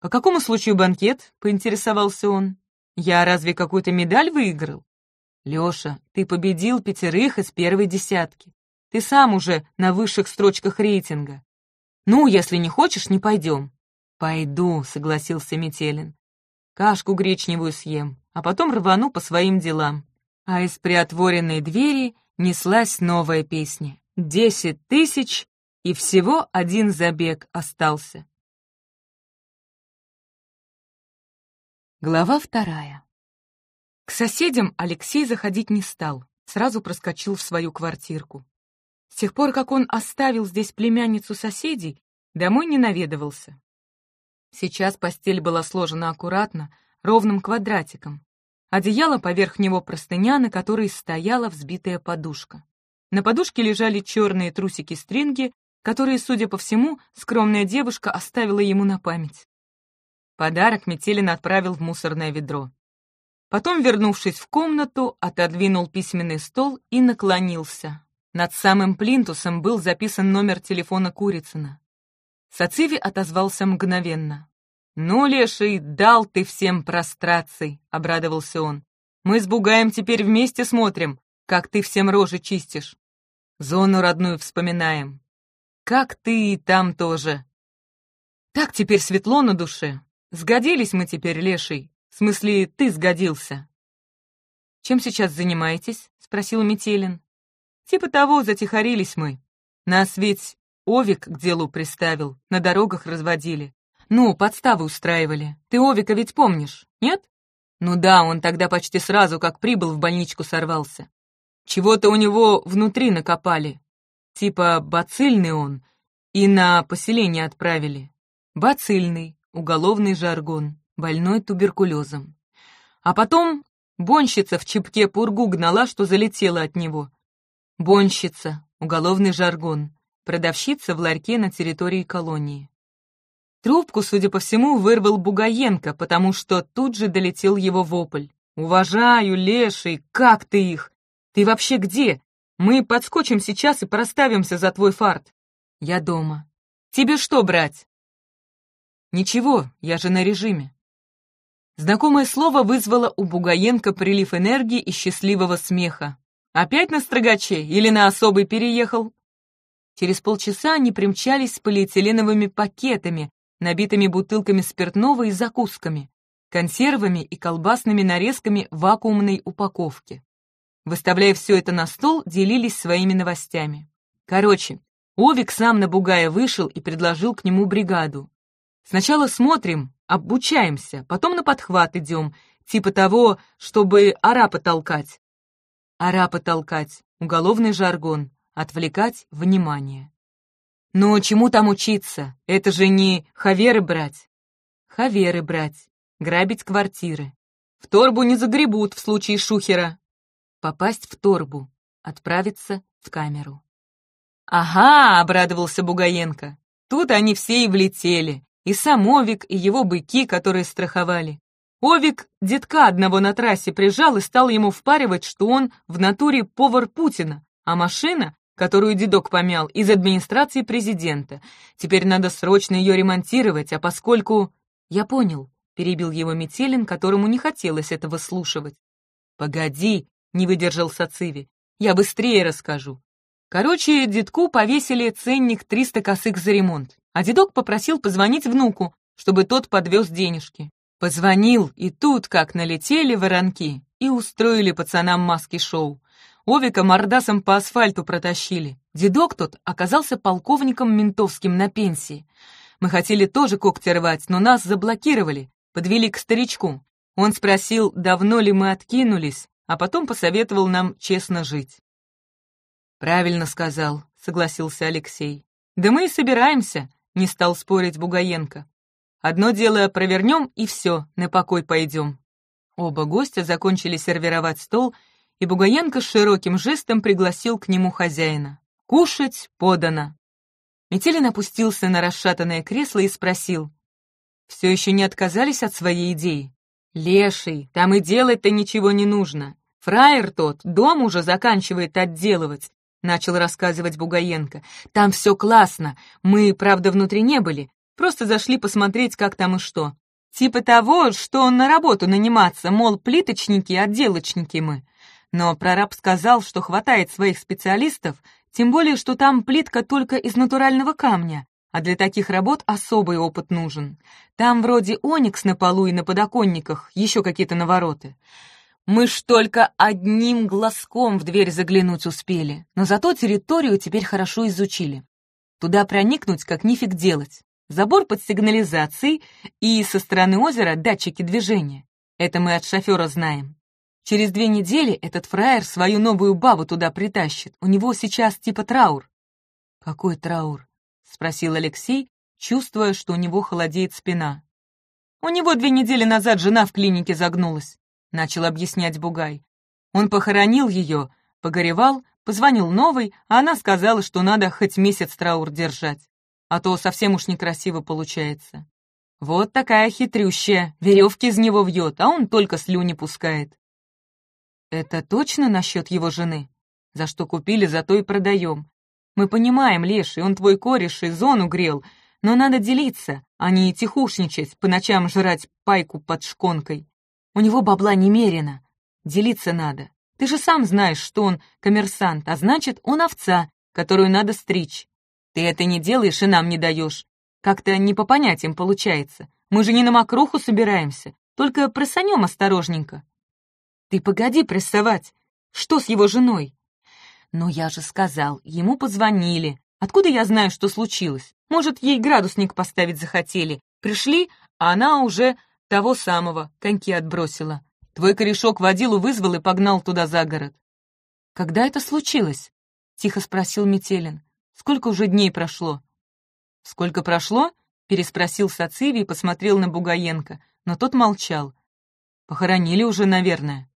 «По какому случаю банкет?» — поинтересовался он. Я разве какую-то медаль выиграл? Лёша, ты победил пятерых из первой десятки. Ты сам уже на высших строчках рейтинга. Ну, если не хочешь, не пойдем. Пойду, согласился Метелин. Кашку гречневую съем, а потом рвану по своим делам. А из приотворенной двери неслась новая песня. Десять тысяч, и всего один забег остался. Глава вторая. К соседям Алексей заходить не стал, сразу проскочил в свою квартирку. С тех пор, как он оставил здесь племянницу соседей, домой не наведывался. Сейчас постель была сложена аккуратно, ровным квадратиком. Одеяло поверх него простыня, на которой стояла взбитая подушка. На подушке лежали черные трусики-стринги, которые, судя по всему, скромная девушка оставила ему на память. Подарок Метелин отправил в мусорное ведро. Потом, вернувшись в комнату, отодвинул письменный стол и наклонился. Над самым плинтусом был записан номер телефона Курицына. Сациви отозвался мгновенно. «Ну, Леший, дал ты всем простраций», — обрадовался он. «Мы с Бугаем теперь вместе смотрим, как ты всем рожи чистишь. Зону родную вспоминаем. Как ты и там тоже. Так теперь светло на душе, Сгодились мы теперь, леший. В смысле, ты сгодился. Чем сейчас занимаетесь? Спросил Метелин. Типа того, затихарились мы. Нас ведь Овик к делу приставил, на дорогах разводили. Ну, подставы устраивали. Ты Овика ведь помнишь, нет? Ну да, он тогда почти сразу, как прибыл, в больничку сорвался. Чего-то у него внутри накопали. Типа бацильный он, и на поселение отправили. Бацильный, уголовный жаргон, больной туберкулезом. А потом бонщица в чипке пургу гнала, что залетела от него. Бонщица, уголовный жаргон, продавщица в ларьке на территории колонии. Трубку, судя по всему, вырвал Бугаенко, потому что тут же долетел его вопль. «Уважаю, леший, как ты их? Ты вообще где? Мы подскочим сейчас и проставимся за твой фарт». «Я дома». «Тебе что брать?» «Ничего, я же на режиме». Знакомое слово вызвало у Бугаенко прилив энергии и счастливого смеха. «Опять на строгаче или на особый переехал?» Через полчаса они примчались с полиэтиленовыми пакетами, набитыми бутылками спиртного и закусками, консервами и колбасными нарезками в вакуумной упаковке. Выставляя все это на стол, делились своими новостями. Короче, Овик сам на Бугая вышел и предложил к нему бригаду. Сначала смотрим, обучаемся, потом на подхват идем, типа того, чтобы арапа толкать. Арапа толкать, уголовный жаргон, отвлекать внимание. Но чему там учиться? Это же не хаверы брать. Хаверы брать, грабить квартиры. В торбу не загребут в случае шухера. Попасть в торбу, отправиться в камеру. «Ага», — обрадовался Бугаенко. Тут они все и влетели. И сам Овик, и его быки, которые страховали. Овик детка одного на трассе прижал и стал ему впаривать, что он в натуре повар Путина, а машина, которую дедок помял, из администрации президента. Теперь надо срочно ее ремонтировать, а поскольку... Я понял, перебил его Метелин, которому не хотелось этого слушать. Погоди, не выдержал Сациви, я быстрее расскажу. Короче, дедку повесили ценник 300 косых за ремонт, а дедок попросил позвонить внуку, чтобы тот подвез денежки. Позвонил, и тут как налетели воронки и устроили пацанам маски-шоу. Овика мордасом по асфальту протащили. Дедок тот оказался полковником ментовским на пенсии. Мы хотели тоже когти рвать, но нас заблокировали, подвели к старичку. Он спросил, давно ли мы откинулись, а потом посоветовал нам честно жить. «Правильно сказал», — согласился Алексей. «Да мы и собираемся», — не стал спорить Бугаенко. «Одно дело провернем, и все, на покой пойдем». Оба гостя закончили сервировать стол, и Бугаенко с широким жестом пригласил к нему хозяина. «Кушать подано». Метелин опустился на расшатанное кресло и спросил. «Все еще не отказались от своей идеи?» «Леший, там и делать-то ничего не нужно. Фраер тот дом уже заканчивает отделывать, начал рассказывать Бугаенко. «Там все классно. Мы, правда, внутри не были. Просто зашли посмотреть, как там и что. Типа того, что он на работу наниматься, мол, плиточники, отделочники мы. Но прораб сказал, что хватает своих специалистов, тем более, что там плитка только из натурального камня, а для таких работ особый опыт нужен. Там вроде оникс на полу и на подоконниках, еще какие-то навороты. Мы ж только одним глазком в дверь заглянуть успели, но зато территорию теперь хорошо изучили. Туда проникнуть как нифиг делать. Забор под сигнализацией и со стороны озера датчики движения. Это мы от шофера знаем. Через две недели этот фраер свою новую бабу туда притащит. У него сейчас типа траур. «Какой траур?» — спросил Алексей, чувствуя, что у него холодеет спина. «У него две недели назад жена в клинике загнулась начал объяснять Бугай. Он похоронил ее, погоревал, позвонил новый, а она сказала, что надо хоть месяц траур держать, а то совсем уж некрасиво получается. Вот такая хитрющая, веревки из него вьет, а он только слюни пускает. Это точно насчет его жены? За что купили, за то и продаем. Мы понимаем, Леший, он твой кореш и зону грел, но надо делиться, а не тихушничать, по ночам жрать пайку под шконкой. У него бабла немерено. Делиться надо. Ты же сам знаешь, что он коммерсант, а значит, он овца, которую надо стричь. Ты это не делаешь и нам не даешь. Как-то не по понятиям получается. Мы же не на мокруху собираемся, только просанем осторожненько. Ты погоди прессовать. Что с его женой? Но я же сказал, ему позвонили. Откуда я знаю, что случилось? Может, ей градусник поставить захотели. Пришли, а она уже того самого, коньки отбросила. Твой корешок водилу вызвал и погнал туда за город. Когда это случилось? Тихо спросил Метелин. Сколько уже дней прошло? Сколько прошло? Переспросил Сациви и посмотрел на Бугаенко, но тот молчал. Похоронили уже, наверное.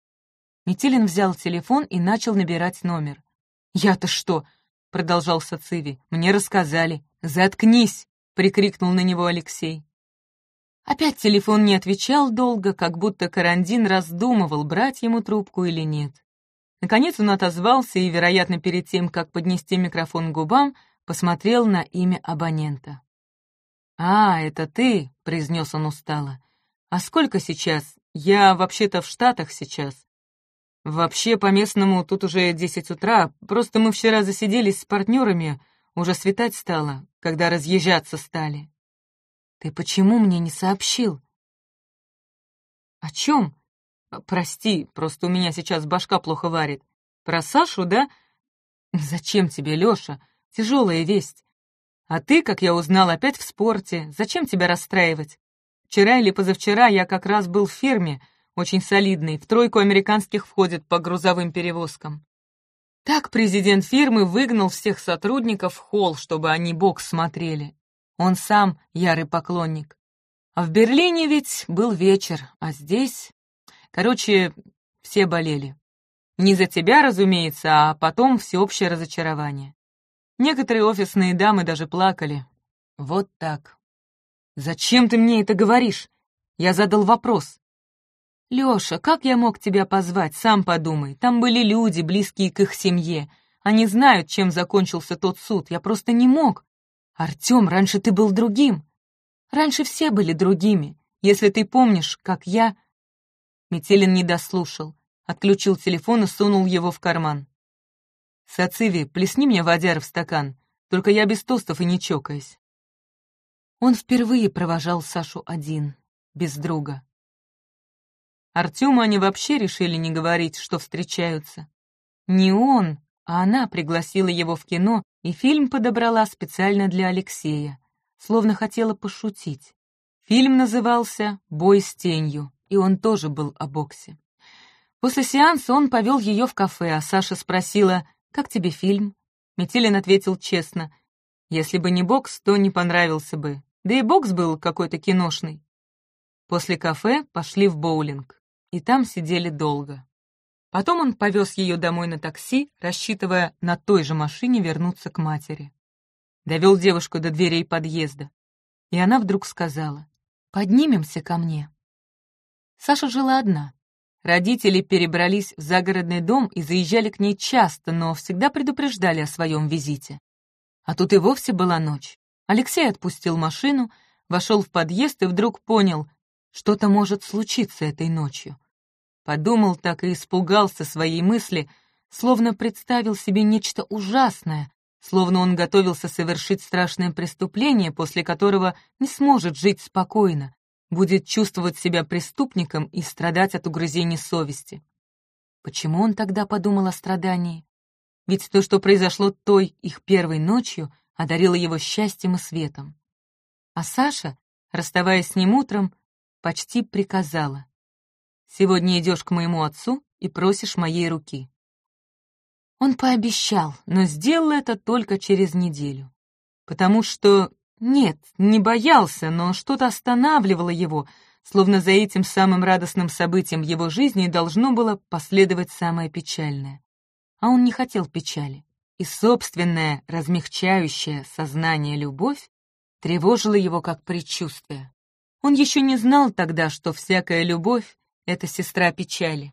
Метелин взял телефон и начал набирать номер. «Я-то что?» — продолжал Сациви. «Мне рассказали». «Заткнись!» — прикрикнул на него Алексей. Опять телефон не отвечал долго, как будто Карандин раздумывал, брать ему трубку или нет. Наконец он отозвался и, вероятно, перед тем, как поднести микрофон к губам, посмотрел на имя абонента. «А, это ты», — произнес он устало. «А сколько сейчас? Я вообще-то в Штатах сейчас. Вообще, по-местному, тут уже десять утра, просто мы вчера засиделись с партнерами, уже светать стало, когда разъезжаться стали. «Ты почему мне не сообщил?» «О чем?» «Прости, просто у меня сейчас башка плохо варит. Про Сашу, да?» «Зачем тебе, Леша? Тяжелая весть. А ты, как я узнал, опять в спорте. Зачем тебя расстраивать? Вчера или позавчера я как раз был в фирме, очень солидной, в тройку американских входит по грузовым перевозкам. Так президент фирмы выгнал всех сотрудников в холл, чтобы они бокс смотрели. Он сам ярый поклонник. А в Берлине ведь был вечер, а здесь... Короче, все болели. Не за тебя, разумеется, а потом всеобщее разочарование. Некоторые офисные дамы даже плакали. Вот так. «Зачем ты мне это говоришь?» Я задал вопрос. «Лёша, как я мог тебя позвать? Сам подумай. Там были люди, близкие к их семье. Они знают, чем закончился тот суд. Я просто не мог. Артём, раньше ты был другим. Раньше все были другими. Если ты помнишь, как я...» Метелин не дослушал. Отключил телефон и сунул его в карман. «Сациви, плесни мне водяры в стакан, только я без тостов и не чокаюсь». Он впервые провожал Сашу один, без друга. Артему они вообще решили не говорить, что встречаются. Не он, а она пригласила его в кино, и фильм подобрала специально для Алексея, словно хотела пошутить. Фильм назывался «Бой с тенью», и он тоже был о боксе. После сеанса он повел ее в кафе, а Саша спросила, «Как тебе фильм?» Метелин ответил честно, «Если бы не бокс, то не понравился бы. Да и бокс был какой-то киношный. После кафе пошли в боулинг, и там сидели долго. Потом он повез ее домой на такси, рассчитывая на той же машине вернуться к матери. Довел девушку до дверей подъезда, и она вдруг сказала, «Поднимемся ко мне». Саша жила одна. Родители перебрались в загородный дом и заезжали к ней часто, но всегда предупреждали о своем визите. А тут и вовсе была ночь. Алексей отпустил машину, вошел в подъезд и вдруг понял, что-то может случиться этой ночью. Подумал так и испугался своей мысли, словно представил себе нечто ужасное, словно он готовился совершить страшное преступление, после которого не сможет жить спокойно, будет чувствовать себя преступником и страдать от угрызений совести. Почему он тогда подумал о страдании? Ведь то, что произошло той их первой ночью, одарила его счастьем и светом. А Саша, расставаясь с ним утром, почти приказала. «Сегодня идешь к моему отцу и просишь моей руки». Он пообещал, но сделал это только через неделю. Потому что, нет, не боялся, но что-то останавливало его, словно за этим самым радостным событием его жизни должно было последовать самое печальное. А он не хотел печали и собственное размягчающее сознание любовь тревожила его как предчувствие. Он еще не знал тогда, что всякая любовь — это сестра печали.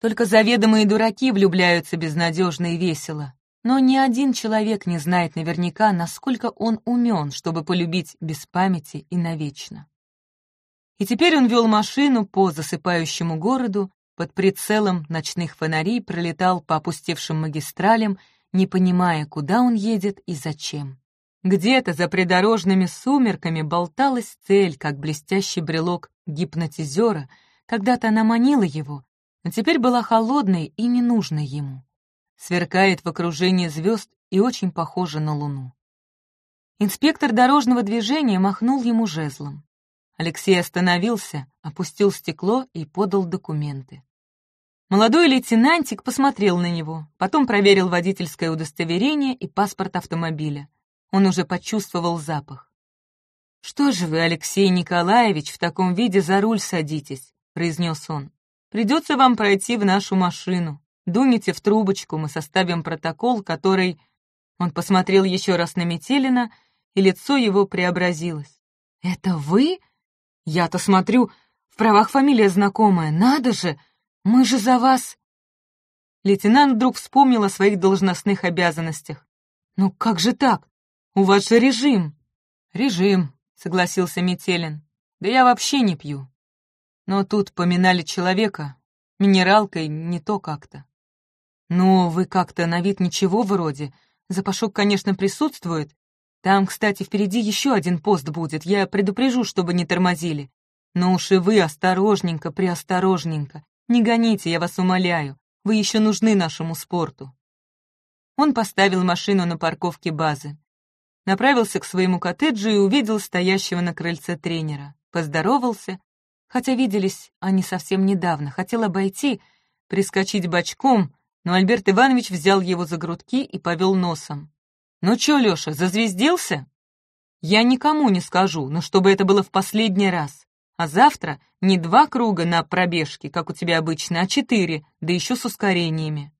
Только заведомые дураки влюбляются безнадежно и весело. Но ни один человек не знает наверняка, насколько он умен, чтобы полюбить без памяти и навечно. И теперь он вел машину по засыпающему городу, под прицелом ночных фонарей пролетал по опустевшим магистралям не понимая, куда он едет и зачем. Где-то за придорожными сумерками болталась цель, как блестящий брелок гипнотизера, когда-то она манила его, но теперь была холодной и ненужной ему. Сверкает в окружении звезд и очень похожа на луну. Инспектор дорожного движения махнул ему жезлом. Алексей остановился, опустил стекло и подал документы. Молодой лейтенантик посмотрел на него, потом проверил водительское удостоверение и паспорт автомобиля. Он уже почувствовал запах. «Что же вы, Алексей Николаевич, в таком виде за руль садитесь?» — произнес он. «Придется вам пройти в нашу машину. Дуните в трубочку, мы составим протокол, который...» Он посмотрел еще раз на Метелина, и лицо его преобразилось. «Это вы? Я-то смотрю, в правах фамилия знакомая, надо же!» Мы же за вас...» Лейтенант вдруг вспомнил о своих должностных обязанностях. «Ну как же так? У вас же режим!» «Режим», — согласился Метелин. «Да я вообще не пью. Но тут поминали человека. Минералкой не то как-то». «Ну, вы как-то на вид ничего вроде. Запашок, конечно, присутствует. Там, кстати, впереди еще один пост будет. Я предупрежу, чтобы не тормозили. Но уж и вы осторожненько, приосторожненько. Не гоните, я вас умоляю, вы еще нужны нашему спорту». Он поставил машину на парковке базы. Направился к своему коттеджу и увидел стоящего на крыльце тренера. Поздоровался, хотя виделись они совсем недавно. Хотел обойти, прискочить бочком, но Альберт Иванович взял его за грудки и повел носом. «Ну чё, Лёша, зазвездился?» «Я никому не скажу, но чтобы это было в последний раз. А завтра не два круга на пробежке, как у тебя обычно, а четыре, да еще с ускорениями.